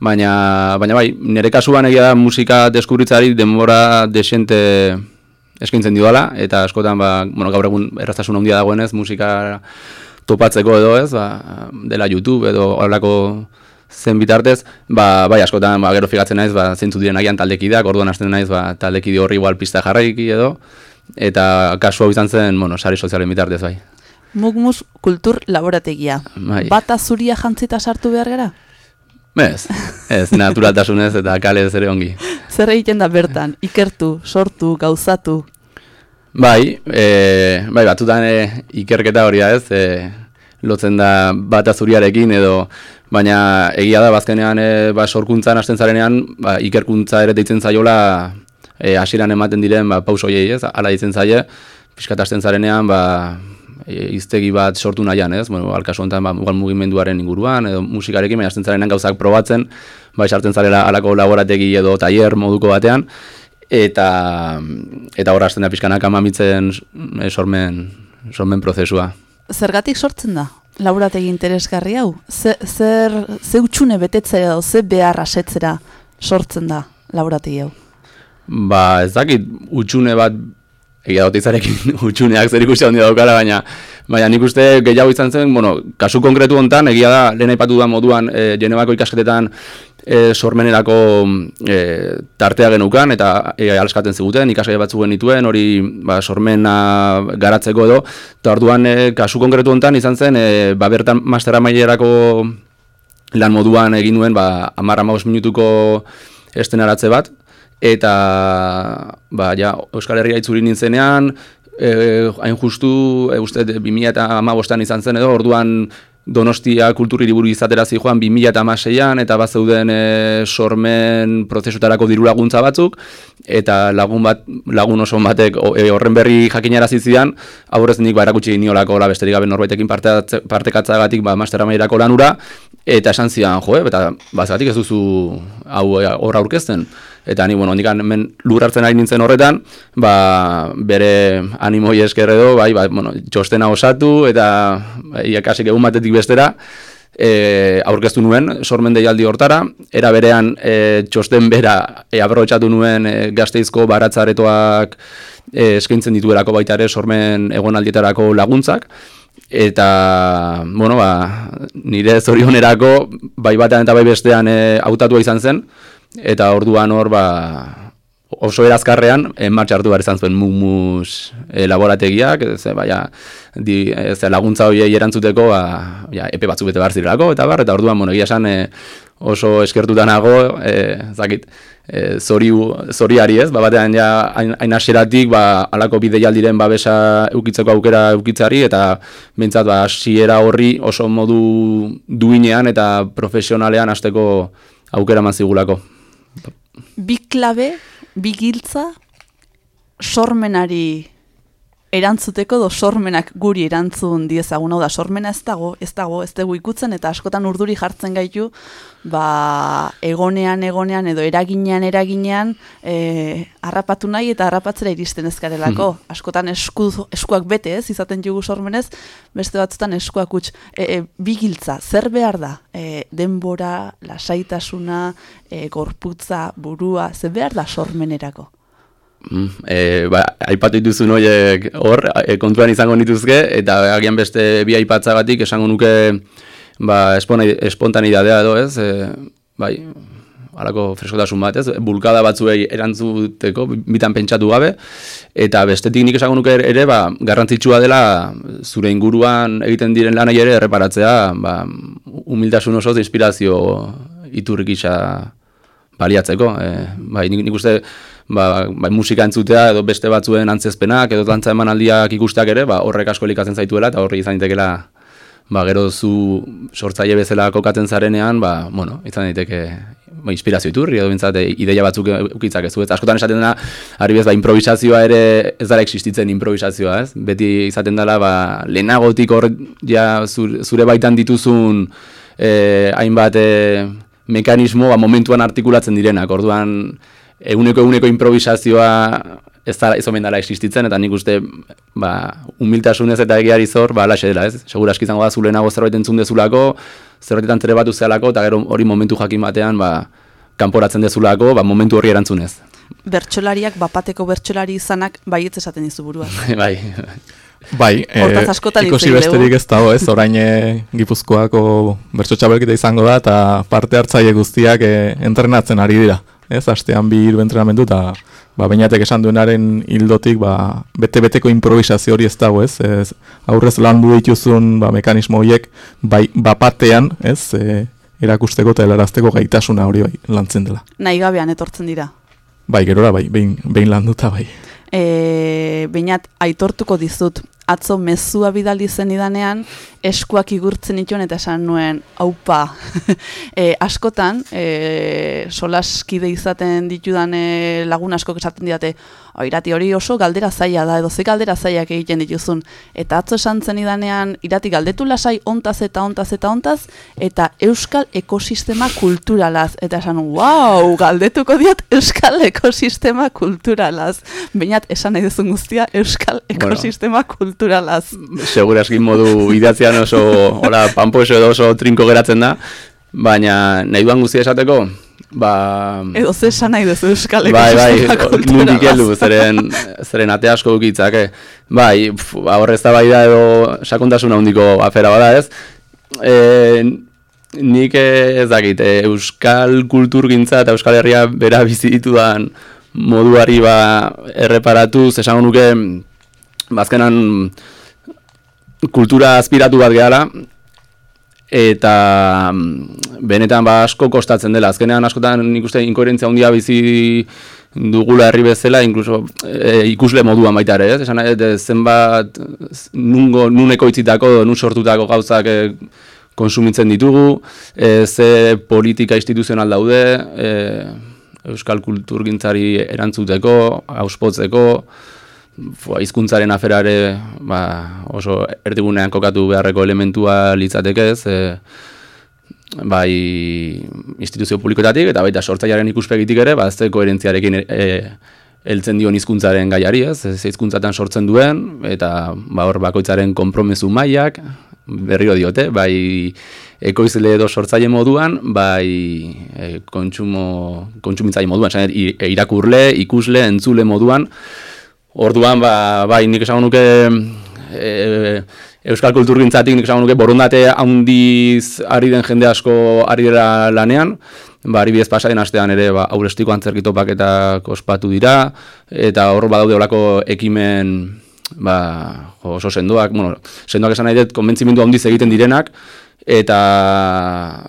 baina, baina bai, nire kasuan egia da musika deskubritzari denbora desente eskaintzen didala, eta askotan, ba, bueno, gaur egun erraztasun handia dagoenez, musika topatzeko edo ez, ba, dela YouTube edo horrelako zen bitartez, ba, bai askotan ba, gero figatzen naiz, ba, zeintzu diren agian taldekideak, orduan hasten naiz, ba, taldekide horri igual pista jarraiki edo, eta kasu hau izan zen, bueno, sari sozialen bitartez, bai. Mugmus kultur laborategia. Bai. Bata zuria jantzita sartu behar gara? Ez, ez, naturaltasunez eta kalez ere ongi. (laughs) Zer egiten da bertan? Ikertu, sortu, gauzatu? Bai, e, bai, batzutan e, ikerketa hori da ez, e, lotzen da bata zuriarekin edo, baina egia da bazkenean e, ba, sorkuntzan hasten zarenean, ba, ikerkuntza ere deitzen zaiola e, hasieran ematen diren ba, pausoiei ez, ala deitzen zaie, pixkat hasten zarenean, ba, e, iztegi bat sortu nahian, ez? Bueno, alkaso honetan, ba, mugimenduaren inguruan, edo musikarekin, baina hasten zarenean gauzak probatzen, bai sartzen zarela alako laborategi edo tailer moduko batean, eta eta hor hasten da pixkanak amamitzen e, sormen, sormen prozesua. Zergatik sortzen da? Laurategi interesgarri hau? Ze, zer, ze utxune betetzera edo ze behar asetzera sortzen da laurategi hau? Ba, ez dakit, utxune bat, egia dut izarekin (laughs) utxuneak zer ikusi handia daukala, baina baina nik uste gehiago izan zen, bueno, kasu konkretu hontan egia da, lehen aipatu da moduan, e, Genebako ikasketetan e, sormenerako e, tartea genukan, eta e, alaskaten ziguten, ikaskete batzu genituen, hori ba, sormena garatzeko edo, eta orduan e, kasu konkretu hontan izan zen, e, ba, bertan mastera mailerako lan moduan egin nuen, ba, amar minutuko estenaratze bat, eta ba, ja, Euskal Herria itzuri nintzenean, e, hain justu, e, uste, 2008an izan zen edo, orduan Donostia kulturhiriburu izatera joan 2016an eta bat zeuden e, sormen prozesutarako diru laguntza batzuk eta lagun bat lagun oso batek e, horren berri jakinarazi zidan aurrez nik ba erakutsi niolako la besterik gabe norbaitekin parte partekatzagatik ba master amaierako lanura eta esan zidan jo eh, eta bazatik ez duzu hau e, hor aurkezten eta ni bueno hondikan hemen lur hartzen ari nintzen horretan ba bere animoi esker edo bai ba, bueno, txostena osatu eta iakasik egun batetik bestera e, aurkeztu nuen sormen deialdi hortara. Era berean e, txosten bera e, aprobetxatu nuen e, gazteizko baratzaretoak e, eskaintzen dituelako baita ere sormen egonaldietarako laguntzak. Eta bueno ba nire zorionerako bai batean eta bai bestean e, hautatua izan zen eta orduan hor ba, oso erazkarrean martxa hartu behar izan zuen mumus e, laborategiak, ze, baina, di, ze laguntza horiei erantzuteko ba, ja, epe batzu bete behar zirelako, eta bar, eta orduan bueno, esan e, oso eskertutanago, e, zakit, e, zoriu, zoriari ez, ba, batean ja, hain aseratik, ba, alako bideialdiren babesa eukitzeko aukera eukitzari, eta bintzat, ba, hasiera horri oso modu duinean eta profesionalean hasteko aukera mazigulako bi klabe, bi giltza, sormenari erantzuteko do sormenak guri erantzun diezagun. Hau da sormena ez dago, ez dago, ez dugu ikutzen eta askotan urduri jartzen gaitu ba egonean egonean edo eraginean eraginean e, harrapatu nahi eta harrapatzera iristen ezkarelako. Hmm. Askotan esku, eskuak bete ez izaten jugu sormenez, beste batzutan eskuak utx. E, e, bigiltza, zer behar da? E, denbora, lasaitasuna, e, gorputza, burua, zer behar da sormenerako? Mm, e, ba, aipatu dituzun horiek hor, e, kontuan izango nituzke, eta agian beste bi aipatzagatik esango nuke ba, espontanidadea edo ez, e, bai, alako freskotasun bat ez, bulkada batzuei erantzuteko, bitan pentsatu gabe, eta bestetik nik esango ere, ba, garrantzitsua dela zure inguruan egiten diren lanai ere erreparatzea, ba, humiltasun osoz inspirazio iturrik isa baliatzeko. E, bai, nik, nik uste, ba, ba, musika entzutea edo beste batzuen antzezpenak edo dantza emanaldiak ikusteak ere, ba, horrek asko elikatzen zaituela eta horri izan ditekela ba, gero zu sortzaile bezala kokatzen zarenean, ba, bueno, izan daiteke ba, inspirazio iturri edo bintzat ideia batzuk ukitzak ez ez askotan esaten dena, harri bez, ba, improvisazioa ere ez dara existitzen improvisazioa, ez? Beti izaten dela, ba, lehenagotik hor ja zure, baitan dituzun eh, hainbat eh, mekanismo ba, momentuan artikulatzen direnak, orduan eguneko eguneko improvisazioa ez da izomen dela existitzen, eta nik uste, ba, humiltasunez eta egiari zor, ba, alaxe dela, ez? Segura eski izango da, zulenago zerbait entzun dezulako, zerbaitetan tere batu zehalako, eta gero hori momentu jakin batean, ba, kanporatzen dezulako, ba, momentu horri erantzunez. Bertsolariak, bapateko bertsolari izanak, baietz esaten dizu burua. (laughs) bai, Bai, hitz ikusi besterik ez dago, ez, orain e, Gipuzkoako bertso txabelketa izango da, eta parte hartzaile guztiak e, entrenatzen ari dira. Ez, astean bi hiru entrenamendu, eta ba, bainatek esan duenaren hildotik, ba, bete-beteko improvisazio hori ez dago, ez, ez aurrez landu dituzun ba, mekanismo horiek, bai, bapatean, ez, e, erakusteko eta helarazteko gaitasuna hori bai, lantzen dela. Nahi gabean etortzen dira. Bai, gerora, bai, behin, behin landuta, bai. E, Beinat, aitortuko dizut, atzo mezua bidali zen idanean, eskuak igurtzen ituen eta esan nuen, haupa, (laughs) e, askotan, e, solaskide izaten ditudan e, lagun askok esaten didate, "Oh, irati hori oso galdera zaila da, edo ze galdera zailak egiten dituzun. Eta atzo esan zen idanean, irati galdetu lasai ontaz eta ontaz eta ontaz, eta euskal ekosistema kulturalaz. Eta esan, wow, galdetuko diot euskal ekosistema kulturalaz. Bainat, esan nahi duzun guztia, euskal ekosistema kulturalaz. Segura eskin modu idatzean oso, hola, pamposo edo oso trinko geratzen da, baina nahi duan guztia esateko, ba... Edo ze esan nahi duzu euskal Bai, bai, kulturalaz. heldu, zeren, zeren ate asko dukitzake. Bai, pf, horrez da bai da edo sakontasuna handiko afera bada ez. E, nik eh, ez dakit, eh, euskal kulturgintza eta euskal herria bera bizi ditudan moduari ba erreparatuz, esango nuke, bazkenan kultura aspiratu bat gehala, eta mm, benetan ba asko kostatzen dela. Azkenean askotan nik uste inkoherentzia handia bizi dugula herri bezala, incluso e, ikusle moduan baita ere, ez? Esan e, zenbat nungo nuneko itzitako, nun sortutako gauzak e, konsumitzen ditugu, e, ze politika instituzional daude, e, euskal kulturgintzari erantzuteko, auspotzeko, hizkuntzaren aferare ba, oso erdigunean kokatu beharreko elementua litzateke ez, e, bai instituzio publikoetatik eta baita sortzailearen ikuspegitik ere, ba, ez koherentziarekin e, heltzen dion hizkuntzaren gaiari, ez, ez hizkuntzatan sortzen duen, eta ba, hor bakoitzaren konpromesu mailak, berriro diote, bai ekoizle edo sortzaile moduan, bai e, kontsumo, kontsumitzaile moduan, esan, i- irakurle, ikusle, entzule moduan, Orduan, ba, bai, nik esango nuke e, Euskal Kulturgintzatik nik esango nuke borondate handiz ari den jende asko ari dela lanean, ba, ari bidez pasaden astean ere ba, aurestiko antzerkitopak eta ospatu dira, eta hor badaude olako ekimen ba, oso sendoak, bueno, sendoak esan nahi dut, konbentzimendu handiz egiten direnak, eta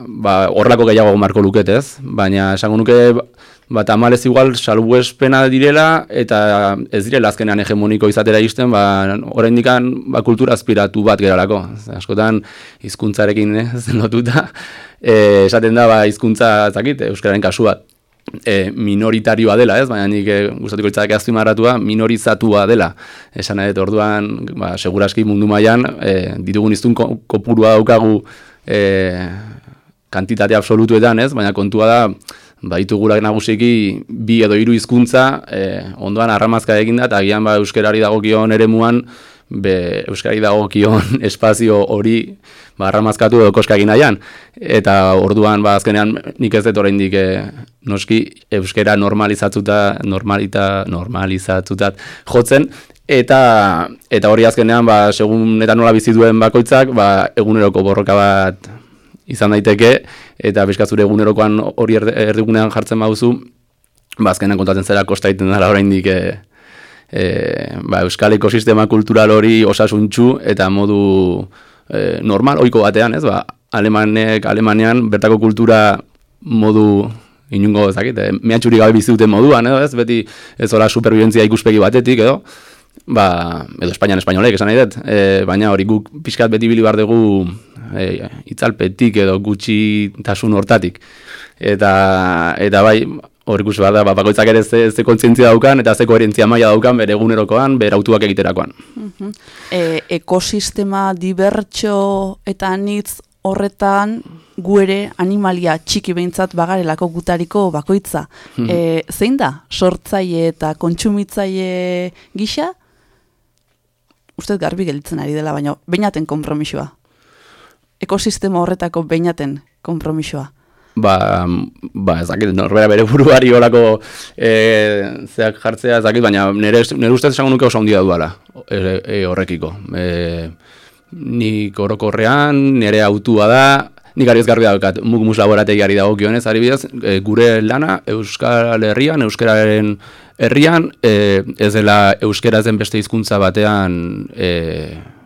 ba, horrelako gehiago marko luketez, baina esango nuke ba, tamalez igual salbuespena direla eta ez direla azkenean hegemoniko izatera izten, ba, oraindikan ba, kultura aspiratu bat geralako. Askotan hizkuntzarekin eh, zen (laughs) lotuta, e, esaten da ba, hizkuntza zakit, euskararen kasu bat e, minoritarioa dela, ez? Baina nik e, gustatuko litzateke azpimarratua minorizatua dela. Esan dut orduan, ba, seguraski mundu mailan e, ditugun hiztun ko- kopurua daukagu e, kantitate absolutuetan, ez? Baina kontua da baitugulak nagusiki bi edo hiru hizkuntza e, ondoan arramazka egin da eta agian ba euskarari dagokion eremuan be euskari dagokion (laughs) espazio hori ba arramazkatu edo koska egin nahian. Eta orduan ba azkenean nik ez dut oraindik e, noski euskara normalizatuta normalita normalizatutat jotzen. Eta eta hori azkenean ba segun eta nola bizi duen bakoitzak ba eguneroko borroka bat izan daiteke, eta bizkazure egunerokoan hori erdigunean jartzen baduzu, ba, azkenan kontatzen zera kosta egiten dara oraindik e, e, ba, euskal ekosistema kultural hori osasuntxu eta modu e, normal, ohiko batean, ez, ba, alemanek, alemanean, bertako kultura modu inungo ezakit, e, mehatxuri gabe bizi duten moduan, edo, ez, beti ez hola superviventzia ikuspegi batetik, edo, ba, edo Espainian espainolek esan nahi dut, e, baina hori guk pixkat beti bili behar dugu e, itzalpetik edo gutxi tasun hortatik. Eta, eta bai, hor ikusi behar da, ba, bakoitzak ere ze, ze kontzientzia daukan eta ze koherentzia maila daukan bere egunerokoan, bere autuak egiterakoan. e, ekosistema dibertso eta anitz horretan gu ere animalia txiki behintzat bagarelako gutariko bakoitza. E, zein da, sortzaile eta kontsumitzaile gisa? Uste garbi gelditzen ari dela, baina beinaten kompromisoa. Ekosistema horretako beinaten kompromisoa. ba, ba ez norbera bere buruari olako e, zeak jartzea ez baina nire, nire ustez esango nuke oso handia duala e, e, horrekiko. E, nik orokorrean, nire autua da, nik ari garbi daukat, muk mus laborategiari dago kionez, ari bidez, e, gure lana Euskal Herrian, Euskararen herrian, e, ez dela Euskara zen beste hizkuntza batean e,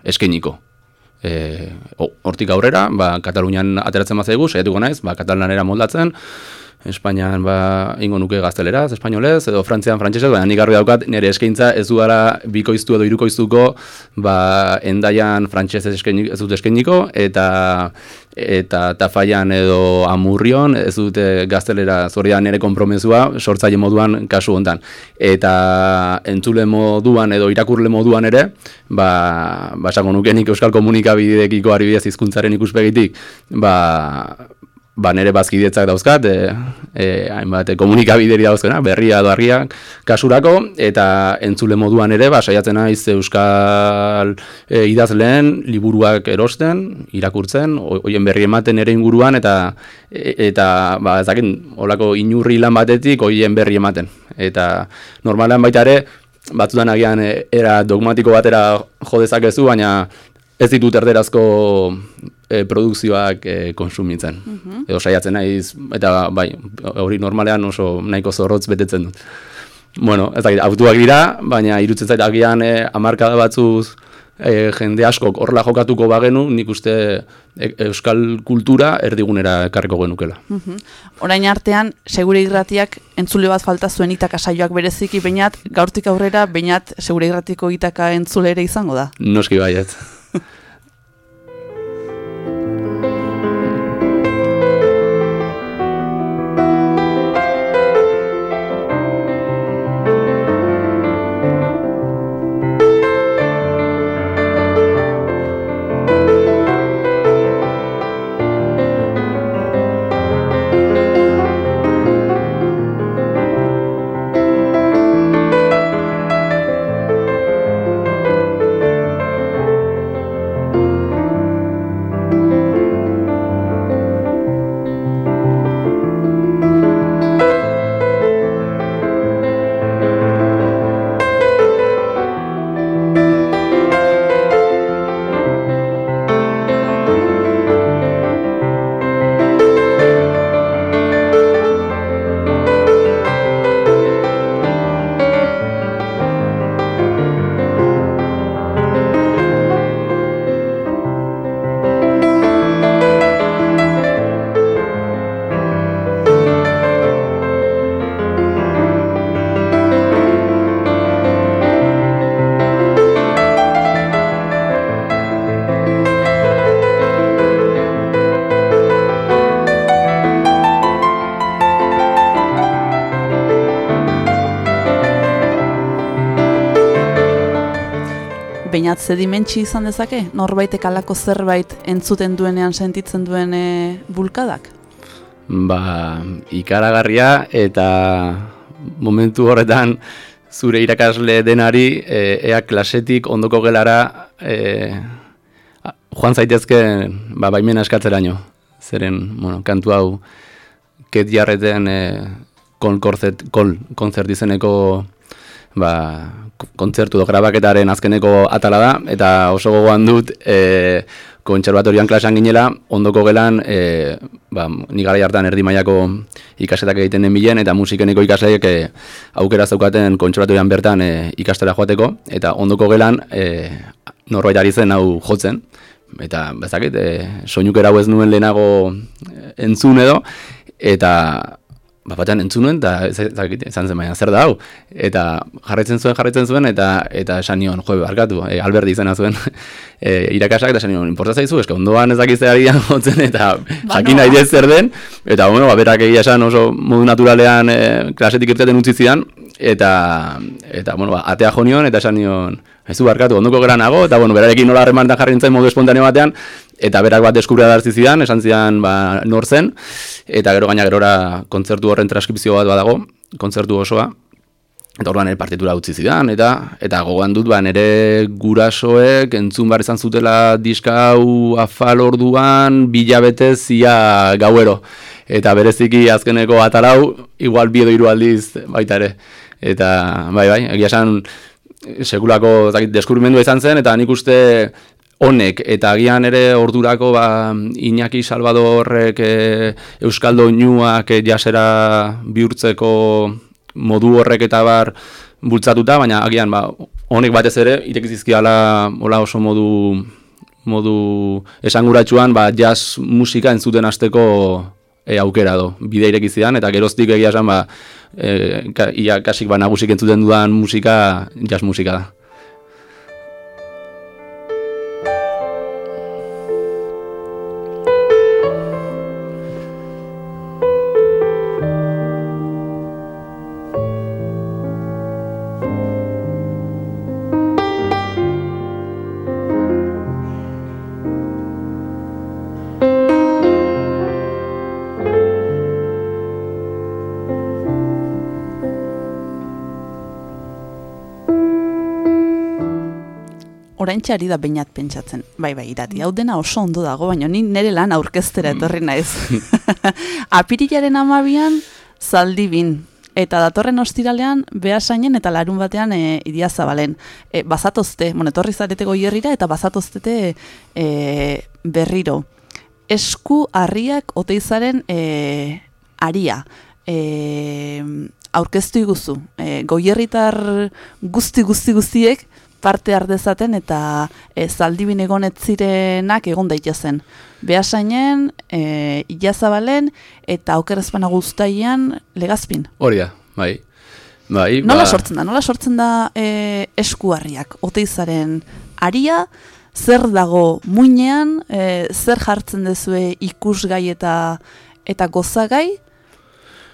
eskeniko. E, hortik aurrera, ba, Katalunian ateratzen bazaigu, saiatuko naiz, ba, katalanera moldatzen, Espainian ba, ingo nuke gazteleraz, espainolez, edo frantzian frantsesez, baina nik garbi daukat nire eskaintza ez du gara bikoiztu edo hirukoiztuko, ba, endaian frantsesez eskaini, ez dut eskainiko, eta eta tafaian edo amurrion ez dute gaztelera zorria nire konpromesua sortzaile moduan kasu hontan. Eta entzule moduan edo irakurle moduan ere, ba, ba esango nuke nik euskal komunikabidekiko adibidez hizkuntzaren ikuspegitik, ba, ba nire bazkidetzak dauzkat, e, e, hainbat e, komunikabideri dauzkena, berria edo argiak kasurako, eta entzule moduan ere, ba, saiatzen naiz euskal e, idazleen liburuak erosten, irakurtzen, ho- hoien berri ematen ere inguruan, eta e, eta ba, ez dakit, olako inurri lan batetik hoien berri ematen. Eta normalean baita ere, batzutan agian era dogmatiko batera jo dezakezu, baina ez ditut erderazko e, produkzioak e, konsumitzen. Edo saiatzen naiz, eta bai, hori normalean oso nahiko zorrotz betetzen dut. Bueno, ez dakit, autuak dira, baina irutzen zait agian e, amarkada batzuz e, jende askok horrela jokatuko bagenu, nik uste e, euskal kultura erdigunera ekarriko genukela. Mhm. Orain artean, segure irratiak entzule bat falta zuen itaka saioak bereziki, bainat, gaurtik aurrera, bainat, segure irratiko itaka entzule ere izango da. Noski baiet. Bainat, sedimentsi izan dezake? Norbaitek alako zerbait entzuten duenean sentitzen duen e, bulkadak? Ba, ikaragarria eta momentu horretan zure irakasle denari e, ea klasetik ondoko gelara e, joan zaitezke ba, baimena eskatzeraino. Zeren, bueno, kantu hau ket jarreten e, kol, korzet, kol konzert izeneko ba, kontzertu do grabaketaren azkeneko atala da, eta oso gogoan dut e, kontserbatorioan klasean ginela, ondoko gelan, e, ba, ni garai hartan erdi mailako ikasetak egiten den bilen, eta musikeneko ikasleek e, aukera zaukaten kontserbatorioan bertan e, ikastera joateko, eta ondoko gelan e, norbait ari zen hau jotzen, eta bezakit, e, soinukera hau ez nuen lehenago e, entzun edo, eta ba, batean entzun nuen, eta izan zen baina, zer da hau? Eta jarraitzen zuen, jarraitzen zuen, eta eta esan nion, jo, barkatu, e, Alberti izena zuen. (laughs) E, irakasak, eta esan nion, importa zaizu, eske ondoan ez dakit zer ari da jotzen, eta jakin nahi dut zer den, eta bueno, ba, berak egia esan oso modu naturalean e, klasetik irteten utzi zidan, eta, eta bueno, ba, atea jo nion, eta esan nion, du barkatu, ondoko geranago, eta bueno, berarekin nola harremanetan jarri nintzen modu espontane batean, eta berak bat deskubria dartzi zidan, esan zidan ba, nor zen, eta gero gaina gerora kontzertu horren transkripzio bat badago, kontzertu osoa, Eta orduan ere partitura utzi zidan, eta eta gogoan dut ba nere gurasoek entzun bar izan zutela diska hau afal orduan bilabete zia gauero. Eta bereziki azkeneko atalau, igual bi edo hiru aldiz baita ere. Eta bai bai, egia esan sekulako deskubrimendu izan zen, eta nik uste honek, eta agian ere ordurako ba, Iñaki Salvadorrek e, Euskaldo Inuak e, jasera bihurtzeko modu horrek eta bar bultzatuta, baina agian ba, honek batez ere, irekizizkiala hola oso modu modu esanguratsuan ba, jazz musika entzuten hasteko e, aukera do, bide irekizidan, eta geroztik egia esan, ba, e, ka, ia kasik ba, nagusik entzuten dudan musika, jazz musika da. Oraintxe ari da bainat pentsatzen. Bai, bai, irati, hau dena oso ondo dago, baina ni nire lan aurkeztera etorri naiz. (laughs) (laughs) Apirilaren amabian, zaldi bin. Eta datorren ostiralean, behasainen eta larun batean e, idia zabalen. E, bazatozte, bueno, etorri zarete goierrira eta bazatoztete e, berriro. Esku harriak oteizaren e, aria. E, aurkeztu iguzu. E, goierritar guzti guzti guztiek parte ardezaten eta e, zaldibin egon ez zirenak egon daitezen. Behasainen, e, ilazabalen eta aukerrezpana guztaian legazpin. Hori da, bai. bai Nola ba- sortzen da? Nola sortzen da e, eskuarriak? Oteizaren aria, zer dago muinean, e, zer jartzen dezue ikusgai eta eta gozagai,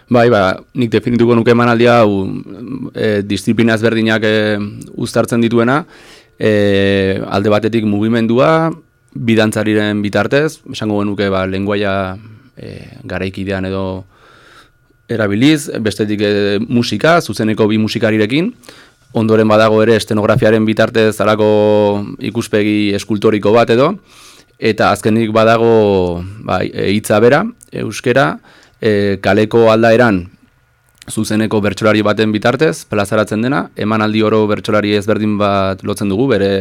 Bai, ba, nik definituko nuke emanaldia hau e, disiplina ezberdinak e, uztartzen dituena, e, alde batetik mugimendua, bidantzariren bitartez, esango genuke ba, lenguaia e, garaikidean edo erabiliz, bestetik e, musika, zuzeneko bi musikarirekin, ondoren badago ere estenografiaren bitartez alako ikuspegi eskultoriko bat edo, eta azkenik badago ba, hitza bera, euskera, e, kaleko aldaeran zuzeneko bertsolari baten bitartez, plazaratzen dena, emanaldi oro bertsolari ezberdin bat lotzen dugu, bere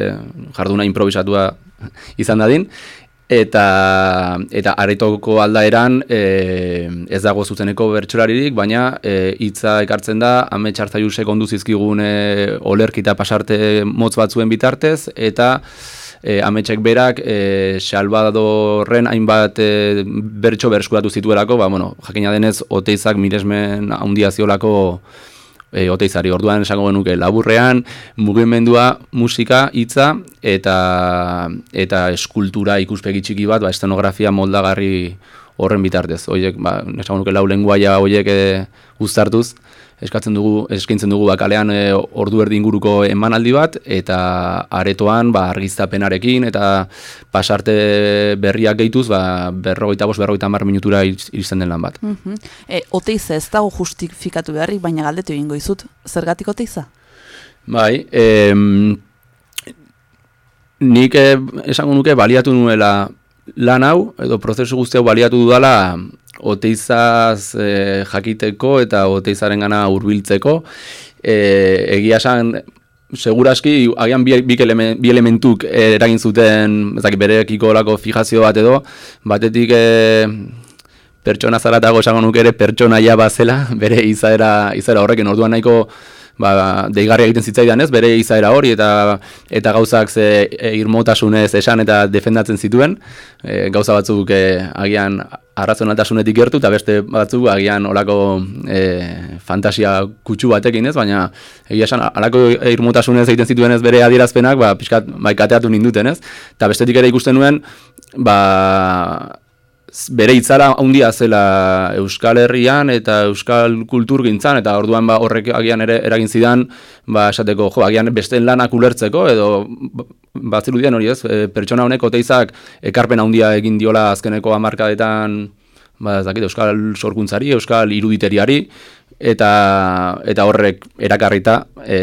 jarduna improvisatua (laughs) izan dadin, eta eta aretoko aldaeran e, ez dago zuzeneko bertsolaririk, baina e, hitza ekartzen da, ame txartzaiu sekondu zizkigun e, olerkita pasarte motz batzuen bitartez, eta e, ametxek berak e, Salvadorren hainbat e, bertso berskuratu zituelako, ba, bueno, jakina denez, oteizak miresmen handia ziolako e, oteizari. Orduan esango genuke laburrean, mugimendua, musika, hitza eta eta eskultura ikuspegi txiki bat, ba, estenografia moldagarri horren bitartez. Hoiek, ba, esango nuke lau lenguaia hoiek e, uztartuz, eskatzen dugu, eskaintzen dugu bakalean e, ordu erdi inguruko emanaldi bat eta aretoan ba argiztapenarekin eta pasarte berriak gehituz ba 45 50 minutura iristen den lan bat. Mm e, oteiza ez dago justifikatu beharrik, baina galdetu egingo dizut. Zergatik oteiza? Bai, em, nik eh, esango nuke baliatu nuela lan hau, edo prozesu guzti hau baliatu dudala oteizaz e, jakiteko eta oteizaren gana urbiltzeko. E, egia esan, seguraski, agian bi, bi, elemen, bi elementuk eragin zuten, ezak, berekiko olako fijazio bat edo, batetik e, pertsona zaratago esango nuke ere pertsonaia bazela, bere izaera, izaera horrekin, orduan nahiko ba, deigarria egiten zitzaidan ez, bere izaera hori eta eta gauzak ze e, irmotasunez esan eta defendatzen zituen, e, gauza batzuk e, agian arrazonaltasunetik gertu eta beste batzuk agian olako e, fantasia kutsu batekin ez, baina egia esan alako irmotasunez egiten zituen ez bere adierazpenak, ba, pixkat baikateatu ninduten ez, eta bestetik ere ikusten nuen, ba, bere itzala handia zela Euskal Herrian eta Euskal kulturgintzan eta orduan ba horrek agian ere eragin zidan ba esateko jo agian besteen lanak ulertzeko edo ba- bazirudien hori ez e, pertsona honek oteizak ekarpen handia egin diola azkeneko hamarkadetan ba ez dakit Euskal sorkuntzari, Euskal iruditeriari eta eta horrek erakarrita e,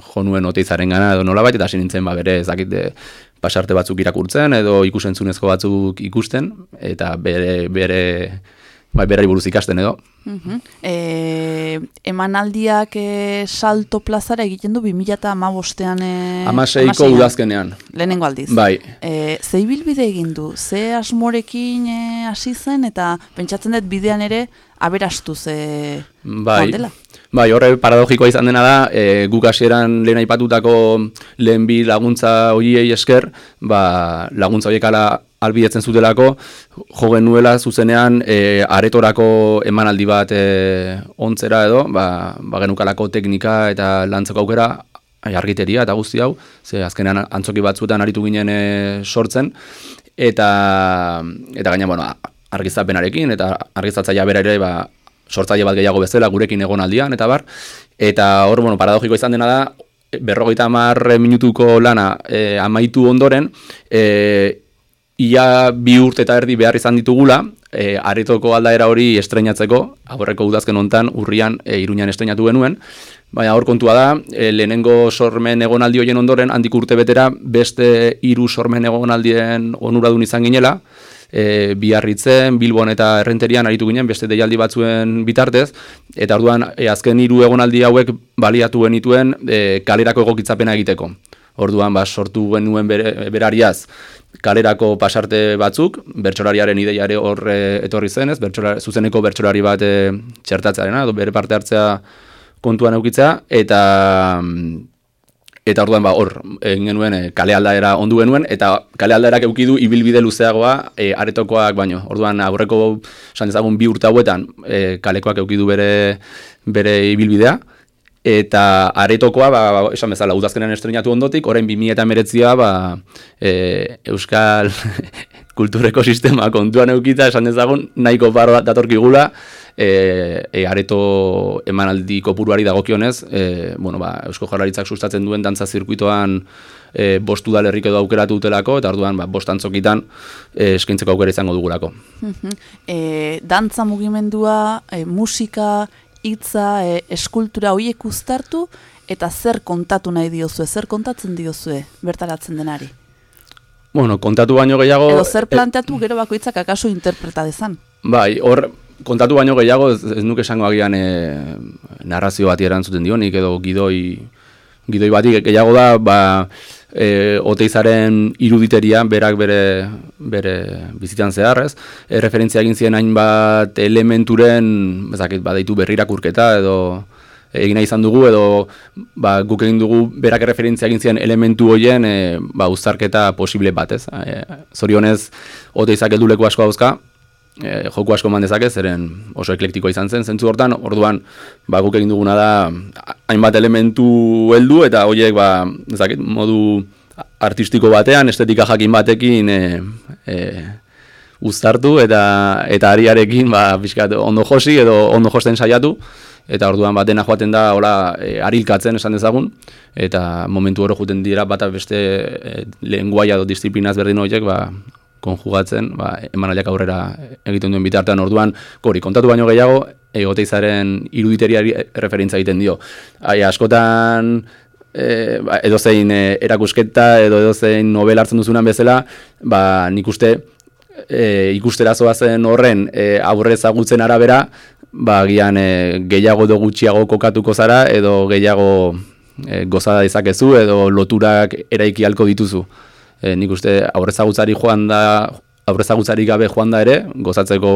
jo nuen oteizaren gana edo nolabait eta hasi ba bere ez dakit e, pasarte batzuk irakurtzen edo ikusentzunezko batzuk ikusten eta bere bere bai berari buruz ikasten edo. E, emanaldiak e, salto plazara egiten du 2008an e, Hamaseiko hamaseian. udazkenean. Lehenengo aldiz. Bai. E, ze ibilbide egin du? Ze asmorekin e, hasi zen eta pentsatzen dut bidean ere aberastu ze Bai, joan dela. Bai, horre paradogikoa izan dena da, e, guk hasieran lehen aipatutako lehen bi laguntza horiei esker, ba, laguntza horiek ala albidetzen zutelako, jo genuela zuzenean e, aretorako emanaldi bat e, ontzera edo, ba, ba genukalako teknika eta lantzeko aukera, argiteria eta guzti hau, ze azkenean antzoki batzuetan aritu ginen e, sortzen, eta, eta gaina, bueno, argiztapenarekin, eta argiztatzaia bera ere, ba, sortzaile bat gehiago bezala gurekin egon aldian, eta bar. Eta hor, bueno, paradogiko izan dena da, berrogeita hamar minutuko lana e, amaitu ondoren, e, ia bi urte eta erdi behar izan ditugula, e, aretoko aldaera hori estreinatzeko, aurreko udazken hontan urrian e, iruñan estreinatu genuen, Baina hor kontua da, e, lehenengo sormen egonaldi hoien ondoren, handik urte betera, beste hiru sormen egonaldien onuradun izan ginela, e, biarritzen, Bilbon eta Errenterian aritu ginen, beste deialdi batzuen bitartez, eta orduan e, azken hiru egonaldi hauek baliatu genituen e, kalerako egokitzapena egiteko. Orduan ba, sortu genuen berariaz, kalerako pasarte batzuk, bertsolariaren ideiare hor e, etorri zenez, bertsolari, zuzeneko bertsolari bat e, txertatzearena, edo bere parte hartzea kontuan eukitzea, eta eta orduan ba hor egin genuen e, kale aldaera ondu genuen eta kale aldaerak eduki du ibilbide luzeagoa e, aretokoak baino. Orduan aurreko esan dezagun bi urte hauetan e, kalekoak eduki du bere bere ibilbidea eta aretokoa ba, ba, esan bezala udazkenean estreinatu ondotik, orain 2019a ba e, euskal (laughs) kultureko sistema kontuan eukita esan dezagun nahiko barra datorkigula e, e, areto emanaldi kopuruari dagokionez, e, bueno, ba, Eusko Jaurlaritzak sustatzen duen dantza zirkuitoan e, bost udalerrik edo aukeratu dutelako, eta orduan ba, bost antzokitan e, eskaintzeko aukera izango dugulako. E, dantza mugimendua, e, musika, hitza, e, eskultura horiek uztartu, eta zer kontatu nahi diozue, zer kontatzen diozue bertaratzen denari. Bueno, kontatu baino gehiago... Edo zer planteatu gero bakoitzak akaso interpreta dezan. Bai, hor, kontatu baino gehiago, ez, ez nuke esango agian e, narrazio bati erantzuten dionik, edo gidoi, gidoi bati gehiago da, ba, e, oteizaren iruditeria, berak bere, bere bizitzan zehar, ez? E, referentzia egin ziren hainbat elementuren, bezakit, badaitu berrirakurketa, edo egina izan dugu, edo ba, guk egin dugu berak referentzia egin ziren elementu hoien e, ba, uztarketa posible bat, ez? E, zorionez, oteizak helduleku asko dauzka, e, joku asko eman dezake, zeren oso eklektikoa izan zen, zentzu hortan, orduan, ba, guk egin duguna da, hainbat elementu heldu eta horiek, ba, ezakit, modu artistiko batean, estetika jakin batekin e, e, uztartu eta eta ariarekin ba, pixkat, ondo josi edo ondo josten saiatu, eta orduan bat dena joaten da hola e, arilkatzen esan dezagun, eta momentu oro juten dira bata beste e, lenguaia edo disiplinaz berdin horiek, ba, konjugatzen, ba, emanaldiak aurrera egiten duen bitartean orduan, hori, kontatu baino gehiago, egoteizaren iruditeriari referentza egiten dio. Ai, askotan, e, ba, edozein e, erakusketa edo edozein novela hartzen duzunan bezala, ba, nik uste e, ikustera zoazen horren e, aurre ezagutzen arabera, ba, gian e, gehiago edo gutxiago kokatuko zara edo gehiago e, gozada dezakezu edo loturak eraiki halko dituzu e, nik uste aurrezagutzari joan da aurrezagutzari gabe joan da ere, gozatzeko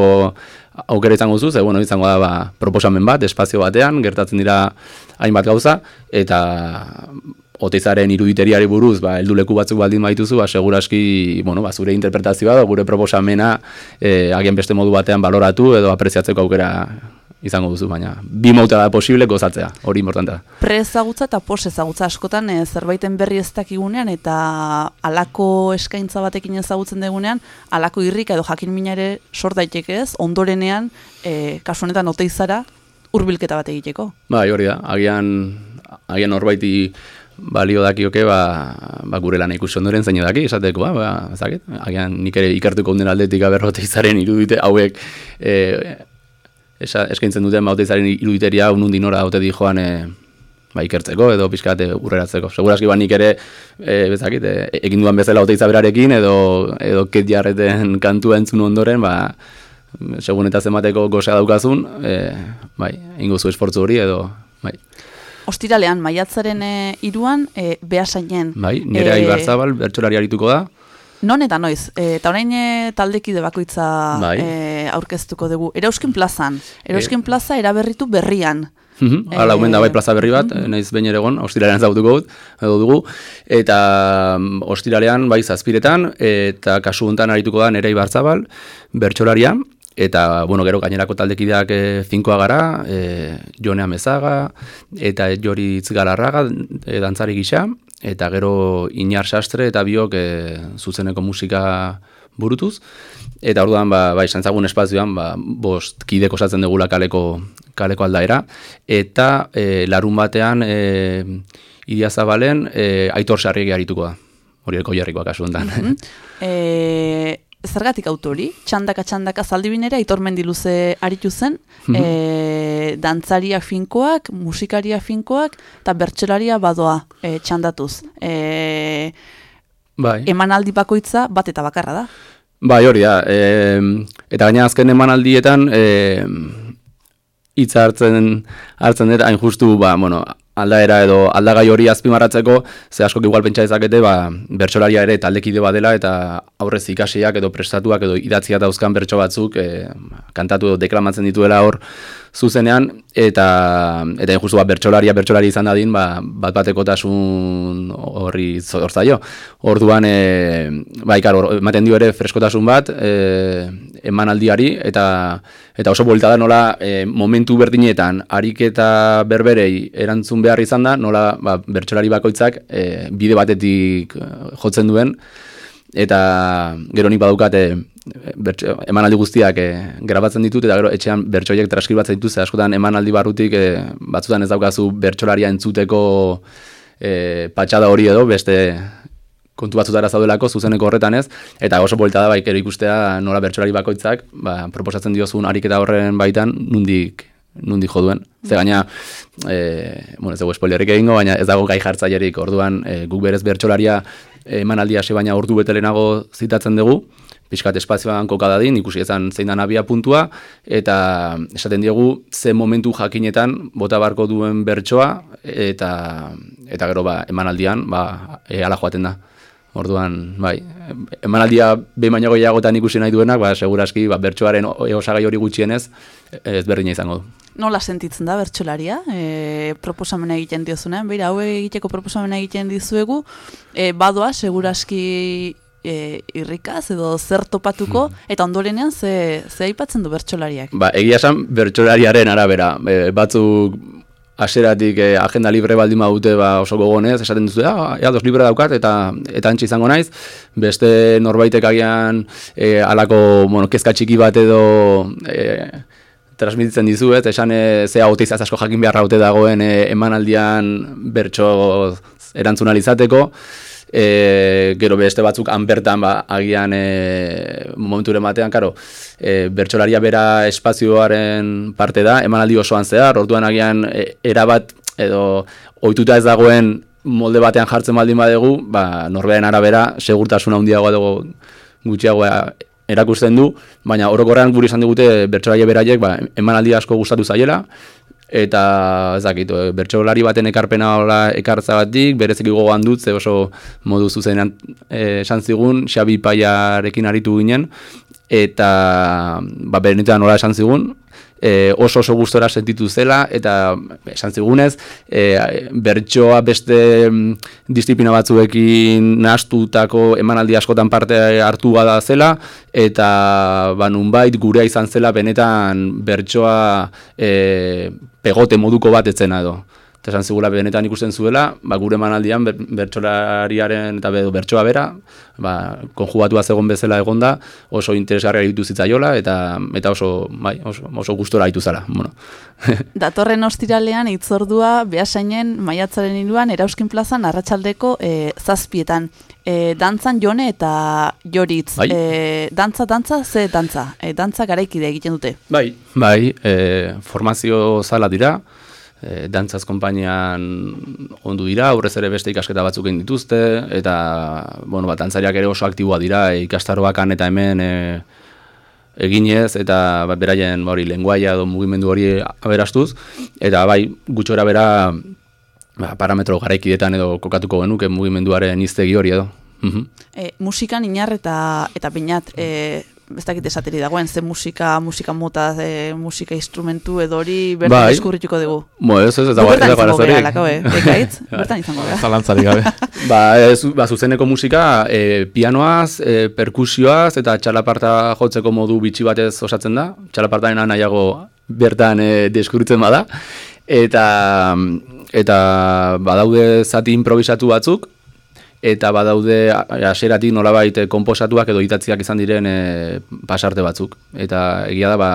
aukera izango zu, ze bueno, izango da ba, proposamen bat, espazio batean, gertatzen dira hainbat gauza, eta oteizaren iruditeriari buruz, ba, helduleku batzuk baldin baituzu, ba, seguraski, bueno, ba, zure interpretazioa da, gure proposamena, e, agian beste modu batean baloratu edo apreziatzeko aukera izango duzu, baina bi mauta da posible gozatzea, hori importantea. Pre ezagutza eta pos ezagutza askotan e, zerbaiten berri ez dakigunean eta alako eskaintza batekin ezagutzen degunean, alako irrika edo jakin mina ere sor daiteke ez, ondorenean, e, kasu honetan oteizara, hurbilketa bat egiteko. Bai, hori da, agian, agian norbaiti balio dakioke, ba, ba gure lan ikusi ondoren zein daki, esateko, ba, ba, ezaket, agian nik ere ikertuko den aldetik aberroteizaren irudite hauek e, esa, eskaintzen duten bautezaren iruditeria unundi nora haute di joan e, ba, ikertzeko edo pixkat e, urreratzeko. Segurazki ba nik ere e, bezakit, e, egin duan bezala haute berarekin edo, edo ket jarreten (laughs) kantua entzun ondoren, ba, segun eta zemateko gozea daukazun, e, bai, ingozu esportzu hori edo, bai. Ostiralean, maiatzaren e, iruan, e, behasainen. Bai, nire e, bertxolari arituko da, Non eta noiz, e, eta orain e, taldekide bakoitza Bai. e, aurkeztuko dugu. Erauskin plazan, Erauskin plaza eraberritu berrian. Mhm, Hala, omen da bai plaza berri bat, mhm. naiz behin ere egon, ostiralean zautuko dut, edo dugu, eta mm, ostiralean bai zazpiretan, eta kasu hontan arituko da nere ibarzabal, bertxolaria, eta, bueno, gero gainerako taldekideak e, finkoa gara, e, jonea mezaga, eta joritz galarraga, e, dantzari gisa, eta gero inar sastre eta biok e, zuzeneko musika burutuz. Eta orduan, ba, ba izan zagun espazioan, ba, bost kideko osatzen dugula kaleko, kaleko aldaera. Eta e, larun batean, e, idia zabalen, e, aitor sarriegi harituko da. Hori elko jarrikoak asu ondan. Mm (laughs) zergatik autori, txandaka txandaka zaldibinera, aitor mendiluze aritu zen, Mhm. e, dantzaria finkoak, musikaria finkoak, eta bertxelaria badoa e, txandatuz. E, Bai. emanaldi bakoitza bat eta bakarra da. Bai, hori da. E, eta gaina azken emanaldietan e, hitza hartzen hartzen dut hain justu ba, bueno, aldaera edo aldagai hori azpimarratzeko, ze askok igual pentsa dezakete, ba, bertsolaria ere taldekide badela eta aurrez ikasiak edo prestatuak edo idatzia dauzkan bertso batzuk e, kantatu edo deklamatzen dituela hor zuzenean eta eta justu ba bertsolaria bertsolari izan dadin, ba bat batekotasun horri zor. Orduan e, ba ikar ematen dio ere freskotasun bat e, emanaldiari eta eta oso buelta da nola e, momentu berdinetan ariketa berberei erantzun behar izan da, nola ba, bertsolari bakoitzak e, bide batetik e, jotzen duen, eta gero nik badukate emanaldi guztiak e, grabatzen ditut, eta gero etxean bertsoiek transkribatzen dituz, askotan emanaldi barrutik e, batzutan ez daukazu bertsolaria entzuteko e, patxada hori edo, beste kontu batzutara zaudelako zuzeneko horretan ez, eta oso polita da baik ikustea nola bertsolari bakoitzak, ba, proposatzen diozun ariketa horren baitan, nundik nundi jo duen. Ze gaina, e, bueno, ez dugu spoilerik egingo, baina ez dago gai jartzailerik. Orduan, e, guk berez bertsolaria emanaldia hasi baina ordu betelenago zitatzen dugu, pixkat espazioan kokadadin, ikusi ezan zein da nabia puntua, eta esaten diegu ze momentu jakinetan bota barko duen bertsoa, eta, eta gero ba, emanaldian ba, e, ala joaten da. Orduan, bai, emanaldia behin baino gehiagotan ikusi nahi duenak, ba, seguraski, ba, bertsoaren osagai hori gutxienez, ez berdina izango du. Nola sentitzen da bertsolaria, e, proposamena egiten diozunean, beira, hau egiteko proposamena egiten dizuegu, e, badoa, seguraski e, irrikaz edo zer topatuko, Hmm. eta ondorenean ze, ze aipatzen du bertsolariak. Ba, egia esan bertsolariaren arabera, e, batzuk aseratik eh, agenda libre baldin badute ba, oso gogonez, esaten duzu, ah, ea, dos libre daukat, eta eta antxe izango naiz, beste norbaitek agian eh, alako bueno, kezka txiki bat edo eh, transmititzen dizuet, esan e, zea autizaz asko jakin beharra haute dagoen e, emanaldian bertso erantzun izateko, e, gero beste batzuk han bertan ba, agian e, momenturen batean, karo, e, bertsolaria bera espazioaren parte da, emanaldi osoan zehar, orduan agian e, erabat edo ohituta ez dagoen molde batean jartzen baldin badegu, ba, norbearen arabera segurtasuna handiagoa dugu gutxiagoa erakusten du, baina orokorrean guri izan digute bertsolaria beraiek ba, emanaldi asko gustatu zaiela, eta ez dakit, e, bertsolari baten ekarpena hola ekartza batik, bereziki gogoan dut, ze oso modu zuzenean e, esan zigun, Xabi Paiarekin aritu ginen, eta ba, berenetan nola esan zigun, e, oso oso gustora sentitu zela, eta esan zigunez, e, bertsoa beste mm, disiplina batzuekin nahastutako emanaldi askotan parte hartu da zela, eta ba, nunbait gurea izan zela benetan bertsoa e, pegote moduko bat etzena edo eta esan zigula benetan ikusten zuela, ba, gure manaldian ber, bertsolariaren eta bedo bertsoa bera, ba, konjugatua zegoen bezala egonda, oso interesgarria ditu zitzaiola eta eta oso, bai, oso, oso gustora ditu zala. Bueno. (laughs) Datorren ostiralean itzordua behasainen maiatzaren iruan erauskin plazan arratsaldeko e, zazpietan. E, dantzan jone eta joritz. Bai. E, dantza, dantza, ze dantza. E, dantza garaikide egiten dute. Bai, bai, e, formazio zala dira, e, dantzaz konpainian ondu dira, aurrez ere beste ikasketa batzuk egin dituzte, eta, bueno, bat, dantzariak ere oso aktiboa dira, e, ikastaroakan eta hemen e, eginez, eta bat, beraien ba, hori lenguaia edo mugimendu hori aberastuz, eta bai, gutxora bera ba, parametro garaikidetan edo kokatuko genuke mugimenduaren iztegi hori edo. Mhm. E, musikan inar eta eta pinat, e, ez dakit esateri dagoen, ze musika, musika mota, ze musika instrumentu edo hori bertan Bai. eskurrituko dugu. Bo, ez, ez, ez dago arazorik. lako, eh? Ekaitz, (laughs) bertan izango gara. Zalantzari gabe. (laughs) Ba, ez, ba, zuzeneko musika, e, pianoaz, e, perkusioaz eta txalaparta jotzeko modu bitxi batez osatzen da. Txalapartaena nahiago bertan e, deskubritzen bada. Eta, eta badaude zati improvisatu batzuk, eta badaude hasieratik nolabait e, konposatuak edo itatziak izan diren e, pasarte batzuk. Eta egia da, ba,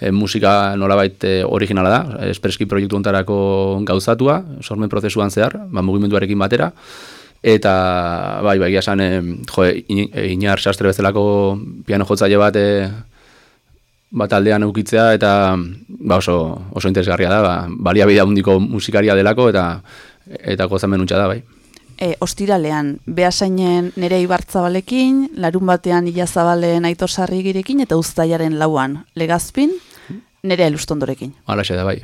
e, musika nolabait e, originala da, espreski proiektu ontarako gauzatua, sormen prozesuan zehar, ba, mugimenduarekin batera, eta bai, bai, esan, e, jo, in- inar sastre bezalako piano jotzaile bat e, bat aldean eukitzea eta ba oso, oso interesgarria da, ba, baliabide handiko musikaria delako eta eta gozamen untxa da, bai. E, ostiralean, behasainen nere ibartzabalekin, larun batean ilazabalen aitor sarrigirekin eta uztailaren lauan, legazpin, nere elustondorekin. Halaxe da, bai.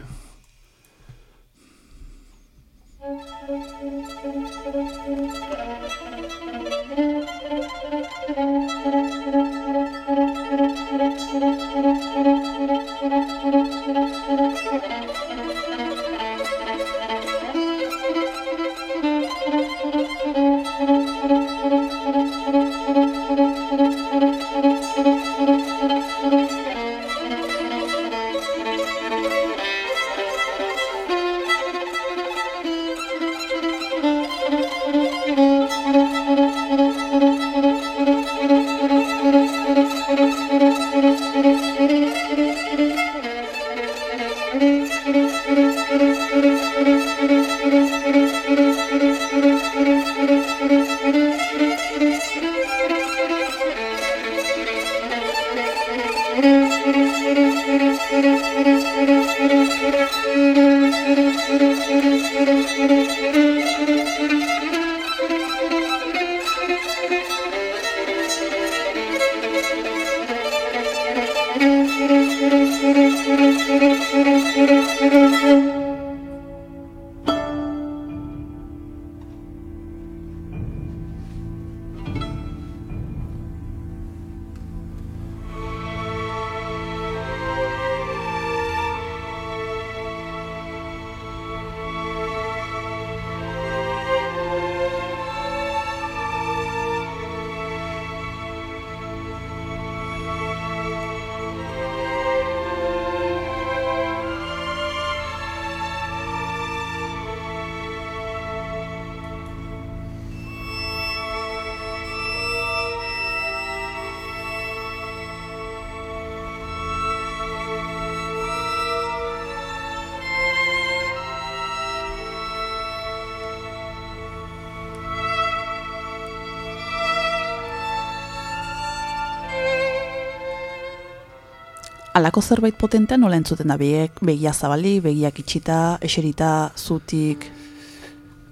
Alako zerbait potentea nola entzuten da biek, begia zabali, begiak itxita, eserita, zutik,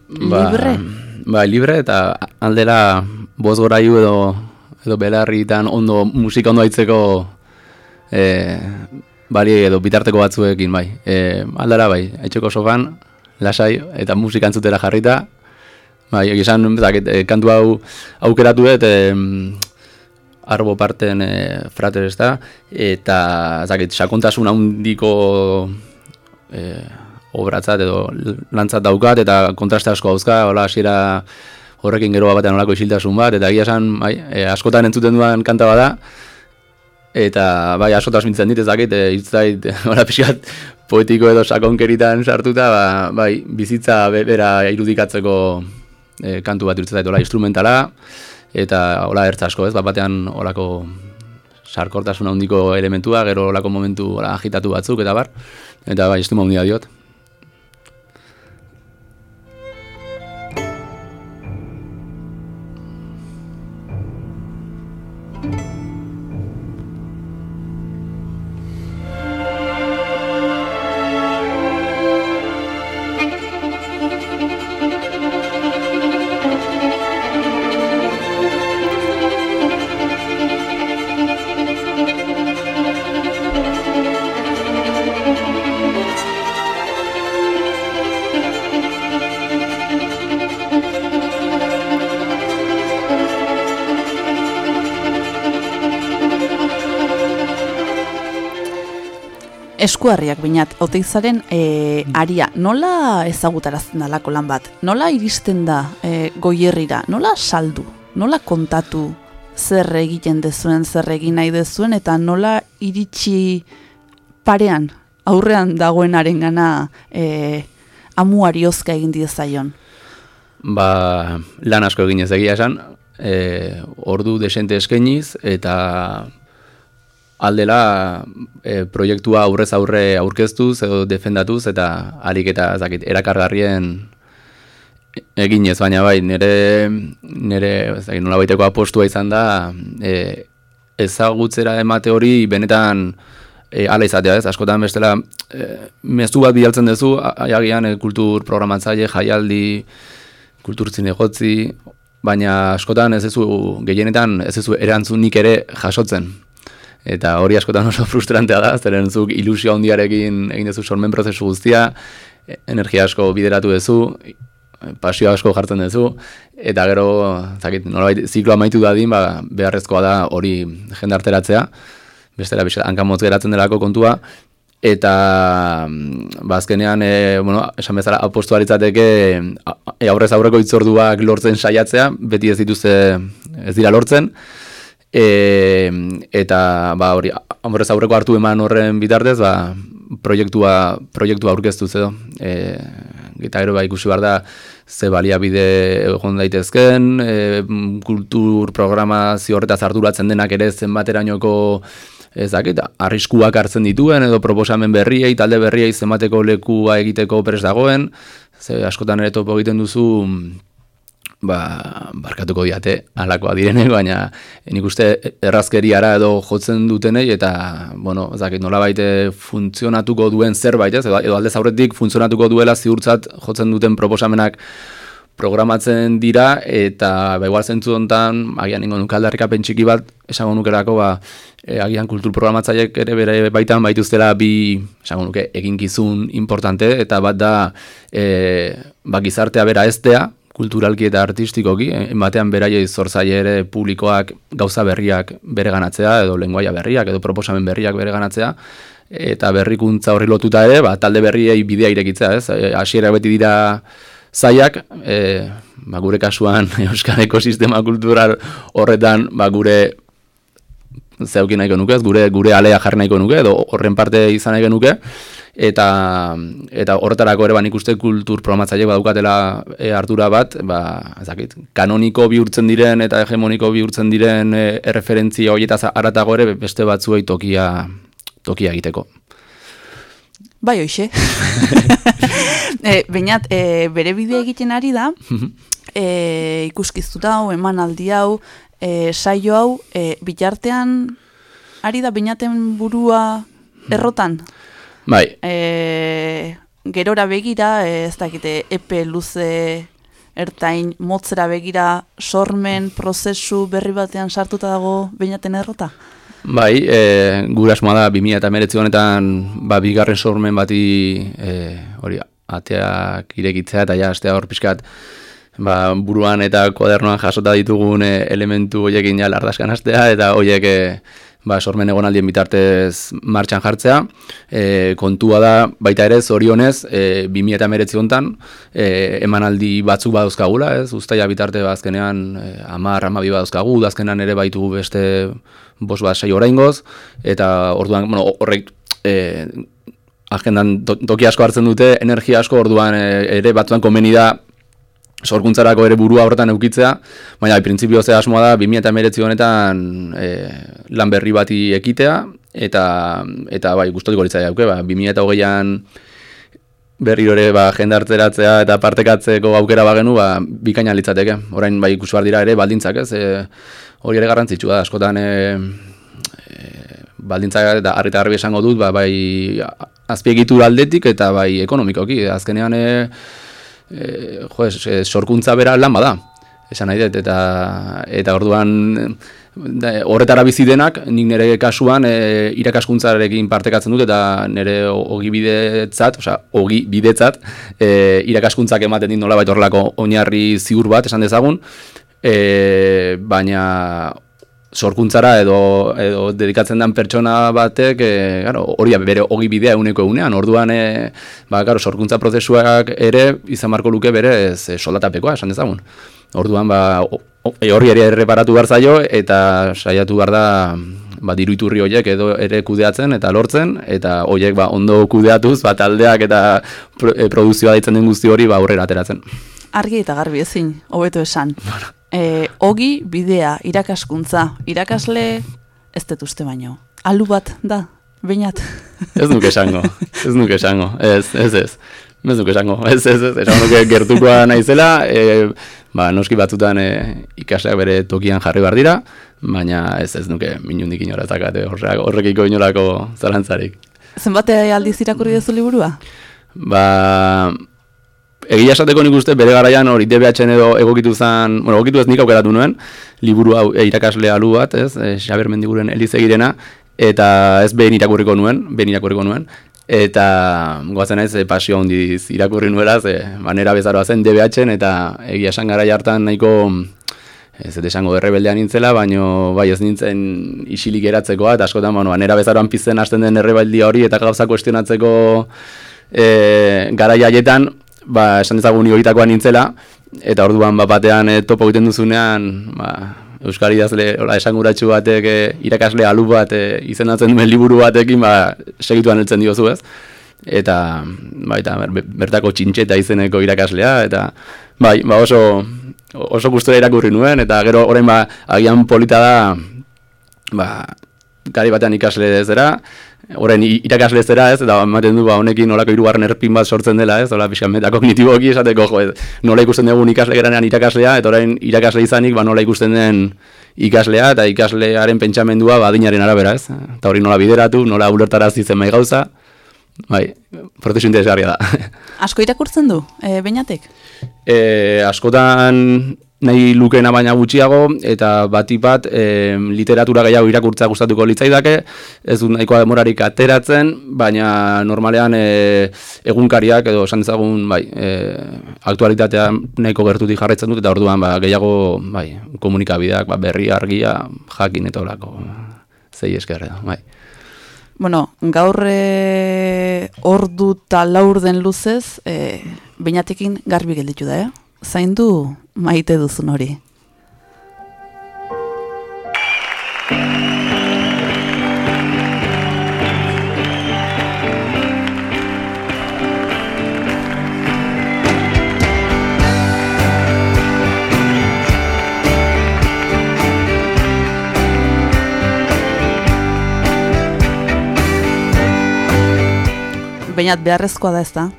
libre? Ba, libre eta aldera bozgoraiu edo edo belarritan ondo musika ondo aitzeko e, bali edo bitarteko batzuekin bai. E, aldera bai, etxeko sofan, lasai eta musika entzutera jarrita. Bai, egia esan, ezakit, e, kantu hau aukeratu dut, e, arbo parten e, frater ez da, eta zakit, sakontasun handiko e, obratzat edo lantzat daukat, eta kontraste asko hauzka, hola hasiera horrekin gero batean olako isiltasun bat, eta egia esan, bai, e, askotan entzuten duan kanta bada, eta bai, askotaz mintzen dit ezakit, e, itzait, (laughs) hola pixkat, poetiko edo sakonkeritan sartuta, ba, bai, bizitza be- bera irudikatzeko e, kantu bat irutzen zait, hola instrumentala, eta hola ertz asko, ez, bat batean holako sarkortasun handiko elementua, gero holako momentu hola, agitatu batzuk, eta bar, eta bai, estima handia diot. Eskuarriak binat, oteizaren e, aria, nola ezagutarazten dalako lan bat? Nola iristen da e, goierrira? Nola saldu? Nola kontatu zer egiten dezuen, zer egin nahi dezuen, eta nola iritsi parean, aurrean dagoenaren gana e, amuari ozka egin diezaion? Ba, lan asko eginez egia esan, e, ordu desente eskainiz, eta aldela e, proiektua aurrez aurre aurkeztuz edo defendatuz, eta harik eta zakit, erakargarrien eginez, baina bai, nire, nire ezakit, nola baiteko apostua izan da, e, ezagutzera emate hori benetan e, ala izatea, ez? Askotan bestela e, mezu bat bidaltzen duzu, agian e, kultur programatzaile, jaialdi, kultur zinegotzi, baina askotan ez ezu, gehienetan ez ezu erantzunik ere jasotzen. Eta hori askotan oso frustrantea da, zeren zuk ilusio handiarekin egin duzu sormen prozesu guztia, e, energia asko bideratu duzu, pasio asko jartzen duzu, eta gero, zakit, nolabait, ziklo amaitu dadin, ba, beharrezkoa da hori jendarteratzea, bestela bizka hankamotz geratzen delako kontua, eta mm, ba, azkenean, e, bueno, esan bezala apostu alitzateke a- e, aurrez aurreko itzorduak lortzen saiatzea, beti ez dituzte ez dira lortzen, e, eta ba, hori, aurrez aurreko hartu eman horren bitartez, ba, proiektua, proiektua aurkeztuz edo. E, eta gero ba, ikusi behar da, ze baliabide egon daitezken, e, kultur programazio horretaz arduratzen denak ere zenbaterainoko ez dakit, arriskuak hartzen dituen edo proposamen berriei, talde berriei zenbateko lekua egiteko prest dagoen, ze askotan ere topo egiten duzu ba, barkatuko diate alakoa direnek, baina nik uste errazkeriara edo jotzen dutenei eta, bueno, ez dakit, nolabait eh, funtzionatuko duen zerbait, ez? Edo, aldez aurretik funtzionatuko duela ziurtzat jotzen duten proposamenak programatzen dira eta ba, igual zentzu hontan agian ingo nuke aldarrikapen txiki bat esango nukerako ba, e, agian kultur programatzaileek ere bere baitan baituztela bi esango nuke eginkizun importante eta bat da e, ba, gizartea bera eztea kulturalki eta artistikoki, ematean beraiei zorzaile ere publikoak gauza berriak bereganatzea edo lenguaia berriak edo proposamen berriak bereganatzea eta berrikuntza horri lotuta ere, ba, talde berriei bidea irekitzea, ez? E, Hasiera beti dira zaiak, e, ba, gure kasuan (laughs) euskal ekosistema kultural horretan ba, gure zeukin nahiko nuke, ez, gure gure alea jarri nahiko nuke edo horren parte izan nahiko nuke eta eta horretarako ere ba nik uste kultur programatzaile badaukatela e, ardura bat, ba, ez dakit, kanoniko bihurtzen diren eta hegemoniko bihurtzen diren e, erreferentzia horietaz haratago ere beste batzuei tokia tokia egiteko. Bai, hoxe. (laughs) e, Beinat, e, bere bidea egiten ari da, e, ikuskiztu hau, emanaldi hau, e, saio hau, e, bitartean ari da beinaten burua errotan. Bai, E, gerora begira, ez dakite, epe luze ertain motzera begira sormen prozesu berri batean sartuta dago beinaten errota? Bai, e, gure asmoa da 2019 honetan ba, bigarren sormen bati e, hori ateak irekitzea eta ja astea hor pixkat ba, buruan eta kodernoan jasota ditugun e, elementu horiekin ja lardaskan hastea, eta horiek e, ba, sormen egonaldien bitartez martxan jartzea. E, kontua da, baita ere, zorionez, e, 2000 eta meretzi hontan, e, emanaldi batzuk badauzkagula, ez? Uztaia bitarte bazkenean e, amar, amabi badauzkagu, azkenean ere baitugu beste bos bat sai oraingoz, eta orduan, bueno, horrek e, agendan to- toki asko hartzen dute, energia asko orduan ere batzuan komeni da sorkuntzarako ere burua horretan eukitzea, baina printzipio ze asmoa da 2019 honetan e, lan berri bati ekitea eta eta bai gustatuko litzai dauke, ba 2020an berriro ere ba jendartzeratzea eta partekatzeko aukera bagenu, ba bikaina litzateke. Orain bai ikusi behar dira ere baldintzak, ez? E, hori ere garrantzitsua da askotan e, baldintzak eta harri garbi esango dut, ba, bai azpiegitura aldetik eta bai ekonomikoki. Azkenean, e, e, jo, sorkuntza bera lan bada, esan nahi dut, eta, eta orduan horretara bizi denak, nik nire kasuan e, irakaskuntzarekin partekatzen dut, eta nire ogi bidetzat, osea, ogi bidetzat, e, irakaskuntzak ematen dit nolabait horrelako oinarri ziur bat, esan dezagun, e, baina sorkuntzara edo, edo dedikatzen den pertsona batek e, claro, hori bere ogi bidea euneko egunean, orduan e, ba, claro, sorkuntza prozesuak ere izan marko luke bere ez, e, soldatapekoa, esan dezagun. Orduan ba, e, horri ere erreparatu behar zaio eta saiatu behar da ba, diru iturri horiek edo ere kudeatzen eta lortzen eta horiek ba, ondo kudeatuz ba, taldeak eta pro, e, produzioa ditzen den guzti hori ba, aurrera ateratzen. Argi eta garbi ezin, hobeto esan. E, ogi bidea, irakaskuntza, irakasle ez dut uste baino. Alu bat da, bainat. Ez nuke esango, ez nuke esango, ez, ez, ez. Ez nuke esango, ez, ez, ez, esango nuke gertukoa naizela, e, ba, noski batzutan e, ikasleak bere tokian jarri behar dira, baina ez ez nuke minundik inora horrek, horrekiko inolako zalantzarik. Zenbate aldiz irakurri duzu liburua? Ba, egia esateko nik uste bere garaian hori DBH-en edo egokitu zen, bueno, egokitu ez nik aukeratu nuen, liburu hau e, irakasle alu bat, ez, e, Xaber Mendiguren elizegirena, eta ez behin irakurriko nuen, behin irakurriko nuen, eta goazen naiz e, pasio handiz irakurri nuela, ze manera bezaroa zen DBH-en, eta egia esan garai hartan nahiko ez dut esango errebeldean nintzela, baino bai ez nintzen isilik geratzekoa, eta askotan, bueno, nera bezaroan pizten hasten den errebeldia hori, eta gauza kuestionatzeko e, garai haietan, ba, esan dezagun horietakoa nintzela, eta orduan bat batean e, topo egiten duzunean, ba, Euskal idazle, hola, esanguratsu batek e, irakasle alu bat e, izenatzen duen liburu batekin, ba, segituan heltzen diozu ez. Eta, ba, eta ber- bertako txintxeta izeneko irakaslea, eta bai, ba oso, oso gustura irakurri nuen, eta gero orain ba, agian polita da, ba, gari batean ikasle zera, i- irakasle zera ez, eta ematen du ba, honekin nolako hirugarren erpin bat sortzen dela ez, hola pixan metakognitiboki esateko, jo, ez, nola ikusten dugun ikasle geranean irakaslea, eta orain irakasle izanik ba, nola ikusten den ikaslea, eta ikaslearen pentsamendua ba, adinaren arabera ez, eta hori nola bideratu, nola ulertarazi zenbait gauza, bai, prozesu interesgarria da. Asko irakurtzen du, e, bainatek? e, askotan nahi lukena baina gutxiago, eta batik bat e, literatura gehiago irakurtza gustatuko litzaidake, ez dut nahikoa demorarik ateratzen, baina normalean e, egunkariak edo esan dezagun bai, e, aktualitatea nahiko gertutik jarraitzen dut, eta orduan ba, gehiago bai, komunikabideak, ba, berri argia, jakin eta horako zei eskerre da, bai. Bueno, gaur e, ordu eta laur den luzez, e, bainatekin garbi gelditu da, eh? Zaindu maite duzun hori. Bainat beharrezkoa da ez da?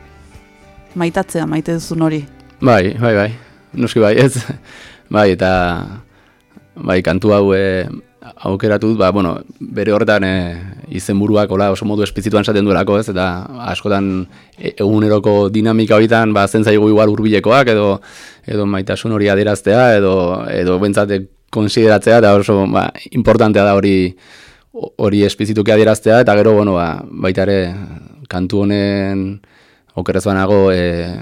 Maitatzea maite duzun hori. Bai, bai, bai. Noski bai, ez. Bai, eta bai, kantu hau e, aukeratu dut, ba, bueno, bere horretan e, izenburuak hola oso modu espezituan esaten duelako, ez? Eta askotan e, eguneroko dinamika horietan ba zen zaigu igual hurbilekoak edo edo maitasun hori adieraztea edo edo bentsate konsideratzea eta oso ba, importantea da hori hori espezituki adieraztea eta gero bueno, ba, baita ere kantu honen okerrez banago e,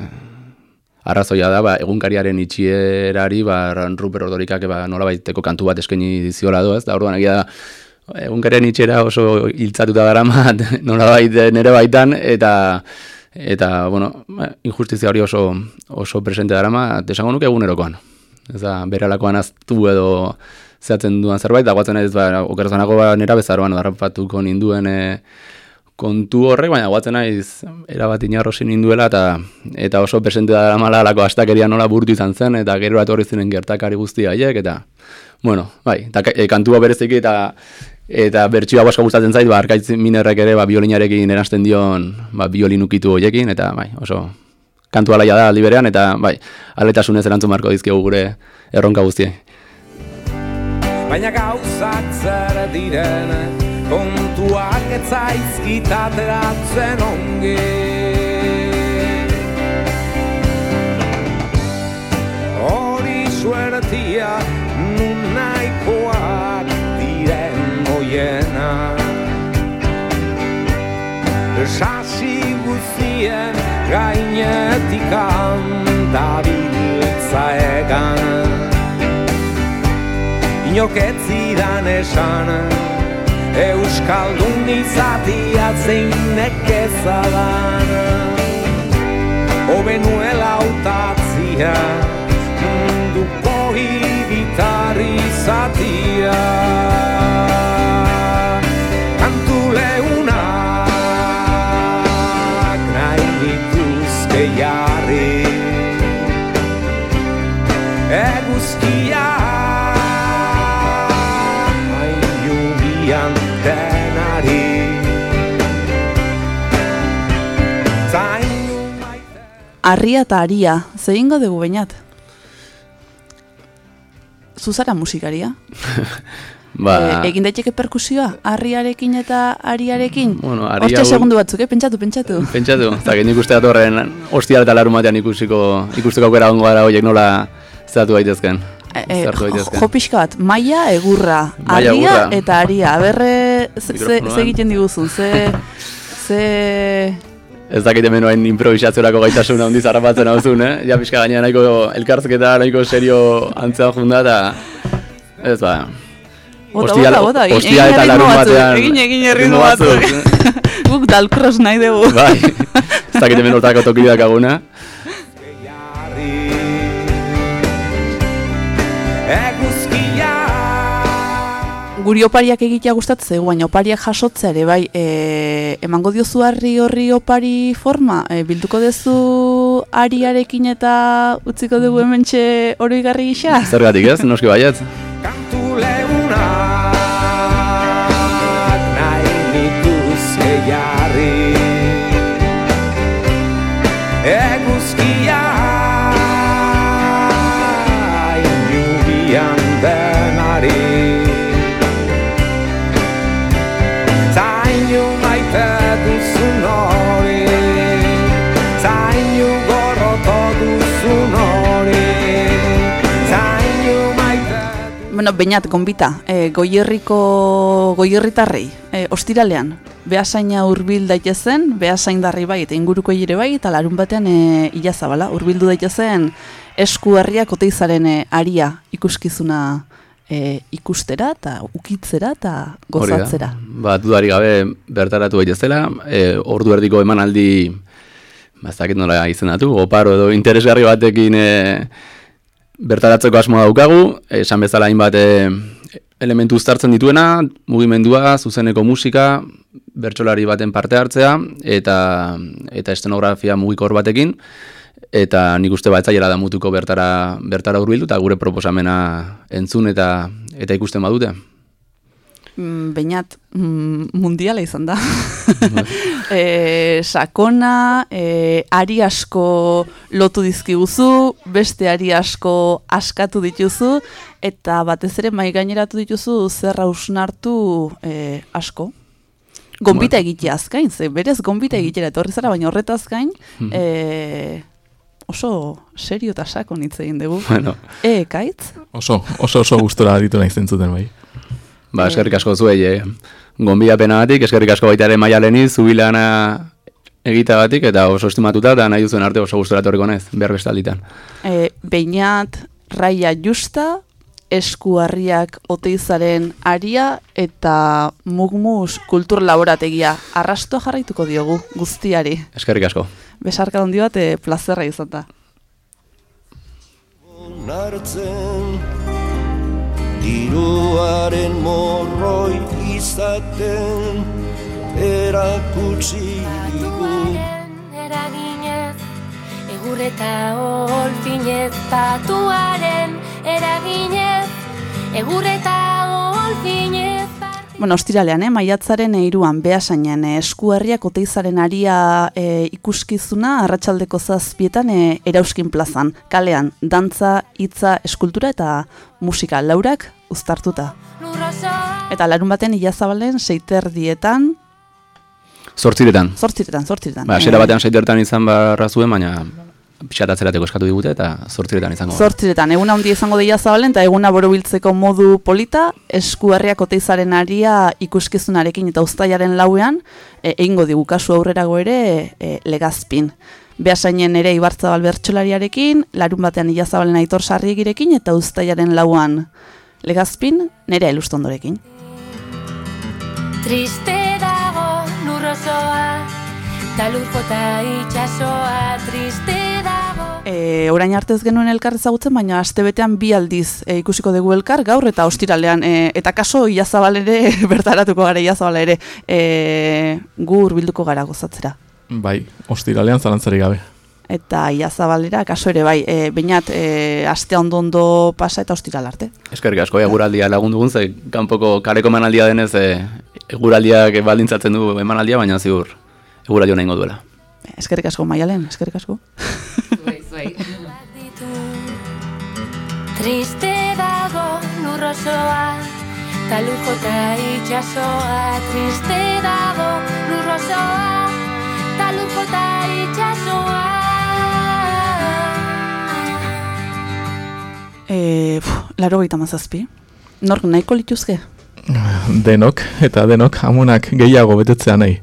arrazoia da, ba, egunkariaren itxierari, ba, Ruper Ordorikak ba, nolabaiteko kantu bat eskaini diziola du, ez? Da, orduan, egia da, egunkariaren itxera oso hiltzatuta dara (laughs) mat, nolabait nere baitan, eta eta, bueno, injustizia hori oso, oso presente dara ma, desango nuke egunerokoan. Ez da, beralakoan aztu edo zehatzen duan zerbait, da guatzen ez, ba, okerzanago ba, nera bezaroan darrapatuko ninduen e, kontu horrek, baina guatzen naiz erabat inarrosi ninduela, eta, eta oso presente da mala alako astakeria nola burtu izan zen, eta gero bat horri zinen gertakari guzti haiek, eta, bueno, bai, eta e, kantua bereziki, eta eta bertsioa asko gustatzen zait, ba, arkaitz minerrek ere, ba, biolinarekin eransten dion, ba, biolinukitu hoiekin, eta, bai, oso, kantu alaia da aldi berean, eta, bai, aletasunez erantzun marko dizkegu gure erronka guztiei. baina gauzak zer diren kontuak etzaizkit ateratzen ongi. Hori suertia nun nahikoak diren oiena sasi guztien gainetik handabiltza egan. Inok ez zidan esan Euskaldun izatia zeinek ezadan Obenuela utatzia Munduko hiritar izatia Arria eta aria, zehingo dugu bainat? Zuzara musikaria? (laughs) Ba, E, egin daiteke perkusioa? Arriarekin eta ariarekin? Bueno, aria Hostia, hau- segundu batzuk, eh? Pentsatu, pentsatu. Pentsatu, eta nik uste dut horren ostial eta larun batean ikusiko, ikusteko aukera ongo gara horiek nola zehatu daitezken. E, e, Zertu jo, pixka bat, maia egurra, Maia arria egurra. eta aria. Aberre, ze, ze, ze egiten diguzun, ze... ze... Ez dakit hemen oain improvisaziorako gaitasuna handiz harrapatzen hau zuen, eh? Ja pixka gaina nahiko elkartzketa nahiko serio antzean junda eta... Ez ba... Bota, Ostial- bota, bota, egin, egin eta larun batean egin, egin erritmo batzuk. (laughs) Guk dalkros nahi dugu. Bai, ez dakit hemen (laughs) hortako toki dakaguna. Guri opariak egitea gustatzen zaigu, baina opariak jasotzea ere, bai, e, emango diozu harri horri opari forma, e, bilduko dezu ariarekin eta utziko dugu hementxe oroigarri gisa? Zergatik ez, noski baiet. Bainat, gonbita, e, goierriko, goierritarrei, e, ostiralean, behasaina hurbil daitezen, behasaindarri bai, eta inguruko ere bai, eta larun batean e, ila zabala, hurbildu daitezen esku herriak oteizaren e, aria ikuskizuna e, ikustera, eta ukitzera, eta gozatzera. Ba, dudari gabe bertaratu daitezela, e, ordu erdiko emanaldi, ba, ez dakit nola izendatu, oparo edo interesgarri batekin e, bertaratzeko asmo daukagu, esan bezala hainbat e, elementu uztartzen dituena, mugimendua, zuzeneko musika, bertsolari baten parte hartzea, eta, eta estenografia mugikor batekin, eta nik uste batzaiela da mutuko bertara, bertara hurbildu, eta gure proposamena entzun eta eta ikusten badute. Mm, Beinat, mm, mundiala izan da. (laughs) e, sakona, e, ari asko lotu dizkiguzu, beste ari asko askatu dituzu, eta batez ere mai gaineratu dituzu zer hausnartu e, asko. Gonbita egitea azkain, ze berez gonbita egitera etorri zara, baina horretaz gain, e, oso serio eta sakon hitz egin dugu. Bueno, E, kaitz? Oso, oso oso gustora ditu nahi zentzuten bai. Ba, eskerrik asko zuei, eh. Gonbidapena batik, eskerrik asko baita ere maialeni, zubilana egiteagatik eta oso estimatuta eta nahi duzuen arte oso gustora etorriko naiz, behar bestalditan. E, Beinat, raia justa, eskuarriak oteizaren aria eta mugmus kultur laborategia arrasto jarraituko diogu guztiari. Eskerrik asko. Besarka handi bat e, plazerra izan da. onartzen Diruaren morroi izaten erakutsi digu. Eraginez, egur eta olfinez, patuaren eraginez, egur eta olfinez, Bueno, ostiralean, eh, maiatzaren eiruan, behasainen, eh, eskuherriak oteizaren aria eh, ikuskizuna, arratsaldeko zazpietan eh, erauskin plazan, kalean, dantza, hitza, eskultura eta musika laurak uztartuta. Eta larun baten ilazabalen seiter dietan, Zortziretan. zortziretan, zortziretan. Ba, hasiera batean seitertan izan barra zuen, baina pixatatzerateko eskatu digute eta zortziretan izango. Zortziretan, eguna handia izango deia zabalen, eta eguna borobiltzeko modu polita, eskuherriak oteizaren aria ikuskizunarekin eta uztailaren lauean, e, egingo digu kasu aurrerago ere e, legazpin. Beasainen ere Ibarzabal bertsolariarekin, larun batean ilazabalen aitor sarriegirekin eta uztailaren lauan legazpin nere elustondorekin. triste dago lurrosoa, ta lurjota itxasoa, triste. E, orain arte ez genuen elkar ezagutzen, baina astebetean bi aldiz e, ikusiko dugu elkar gaur eta ostiralean. E, eta kaso Iazabal ere, (laughs) bertaratuko gara Iazabal ere, e, gu hurbilduko gara gozatzera. Bai, ostiralean zalantzari gabe. Eta Iazabalera kaso ere bai, e, bainat e, astea ondo ondo pasa eta ostiral arte. Eskerrik asko, eguraldia lagundu dugun, ze kanpoko kareko emanaldia denez, e, eguraldiak baldintzatzen du emanaldia, baina ziur eguraldio nahi duela. Eskerrik asko Maialen, eskerrik asko. Triste dago lurrosoa Ta lujota itxasoa Triste dago lurrosoa Ta lujota itxasoa E, laro gaita mazazpi. Nork nahiko lituzke? Denok, eta denok amunak gehiago betetzea nahi.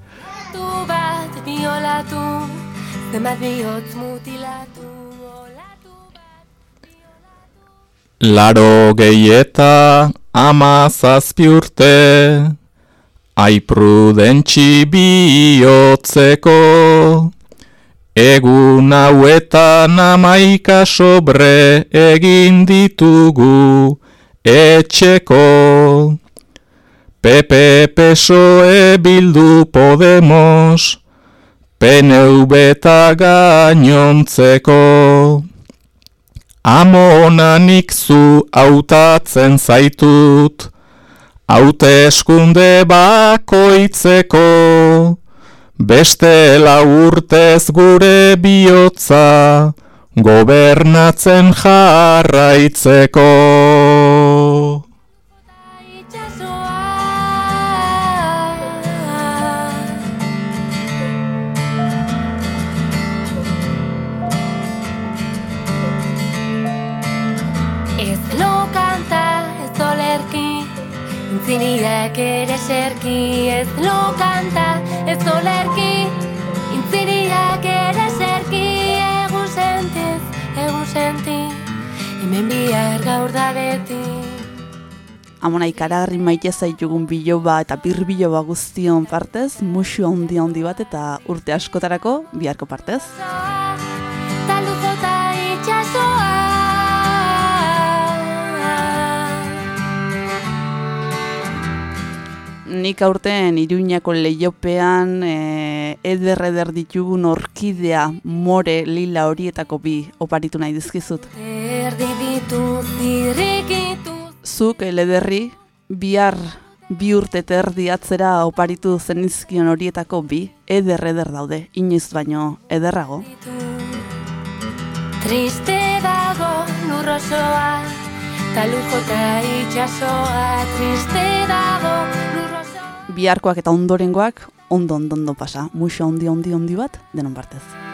Tu bat biolatu Zenbat bihotz Laro gehi eta ama zazpi urte, ai prudentsi bihotzeko, egun hauetan amaika sobre egin ditugu etxeko. PP PSOE Bildu Podemos, PNV eta gainontzeko. Amonanik zu hautatzen zaitut, haute eskunde bakoitzeko, beste urtez gure bihotza, gobernatzen jarraitzeko. Ikaragarri maite zaitugun biloba eta bir biloba guztion partez, musu handi handi bat eta urte askotarako biharko partez. Nik aurten iruñako leiopean e, eder eder ditugun orkidea more lila horietako bi oparitu nahi dizkizut. Erdi ditu Zuk lederri bihar bi urte eta erdi atzera oparitu zenizkion horietako bi eder eder daude, inoiz baino ederrago. Triste dago lurrosoa Ta lujota itxasoa Triste dago lurrosoa Biharkoak eta ondorengoak ondo ondo ondo pasa, muxo handi handi handi bat denon partez.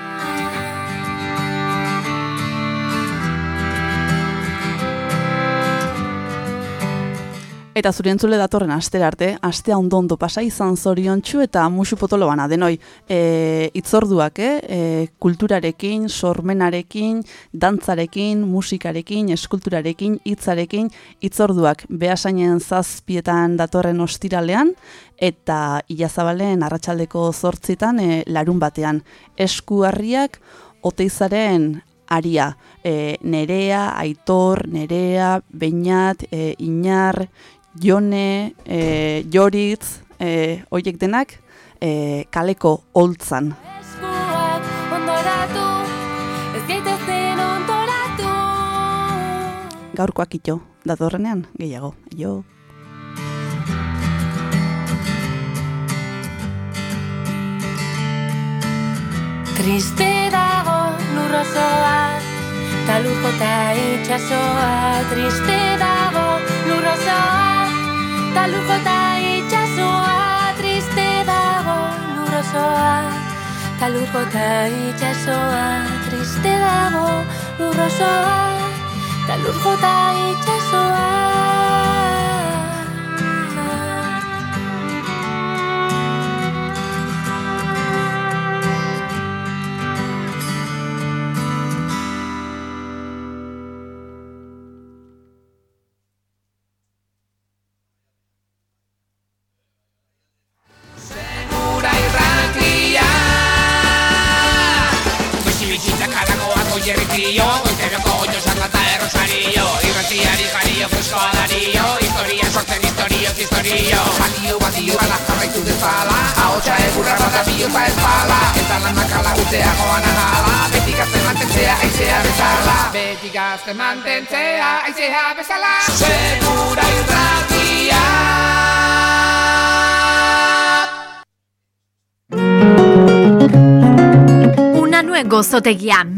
Eta zure entzule datorren astera arte, astea ondo ondo pasa izan zoriontsu eta musu potolo bana denoi. E, itzorduak, eh? E, kulturarekin, sormenarekin, dantzarekin, musikarekin, eskulturarekin, hitzarekin, itzorduak behasainen zazpietan datorren ostiralean, eta ilazabalen arratsaldeko zortzitan e, larun batean. Eskuarriak oteizaren aria. E, nerea, aitor, nerea, beinat, e, inar, jone, e, joritz, e, oiek denak, e, kaleko holtzan. Gaurkoak ito, datorrenean, gehiago, jo. Triste dago lurrozoa, ta lujo ta itxasoa. Triste dago lurrozoa, ta lujo ta itxasoa. Triste dago lurrozoa, ta lujo ta itxasoa. Triste dago lurrozoa, ta lujo ta itxasoa. Sarlata errosario Irratiari jario freskoa dario Historia sortzen historioz historio. Balio balio ala jarraitu dezala Ahotsa egurra bada bihotza ez bala. Eta lanak ala utzea joan ahala Beti gazte mantentzea aizea bezala. Beti gazte mantentzea aizea bezala. Segura irratia. Unanue gozotegia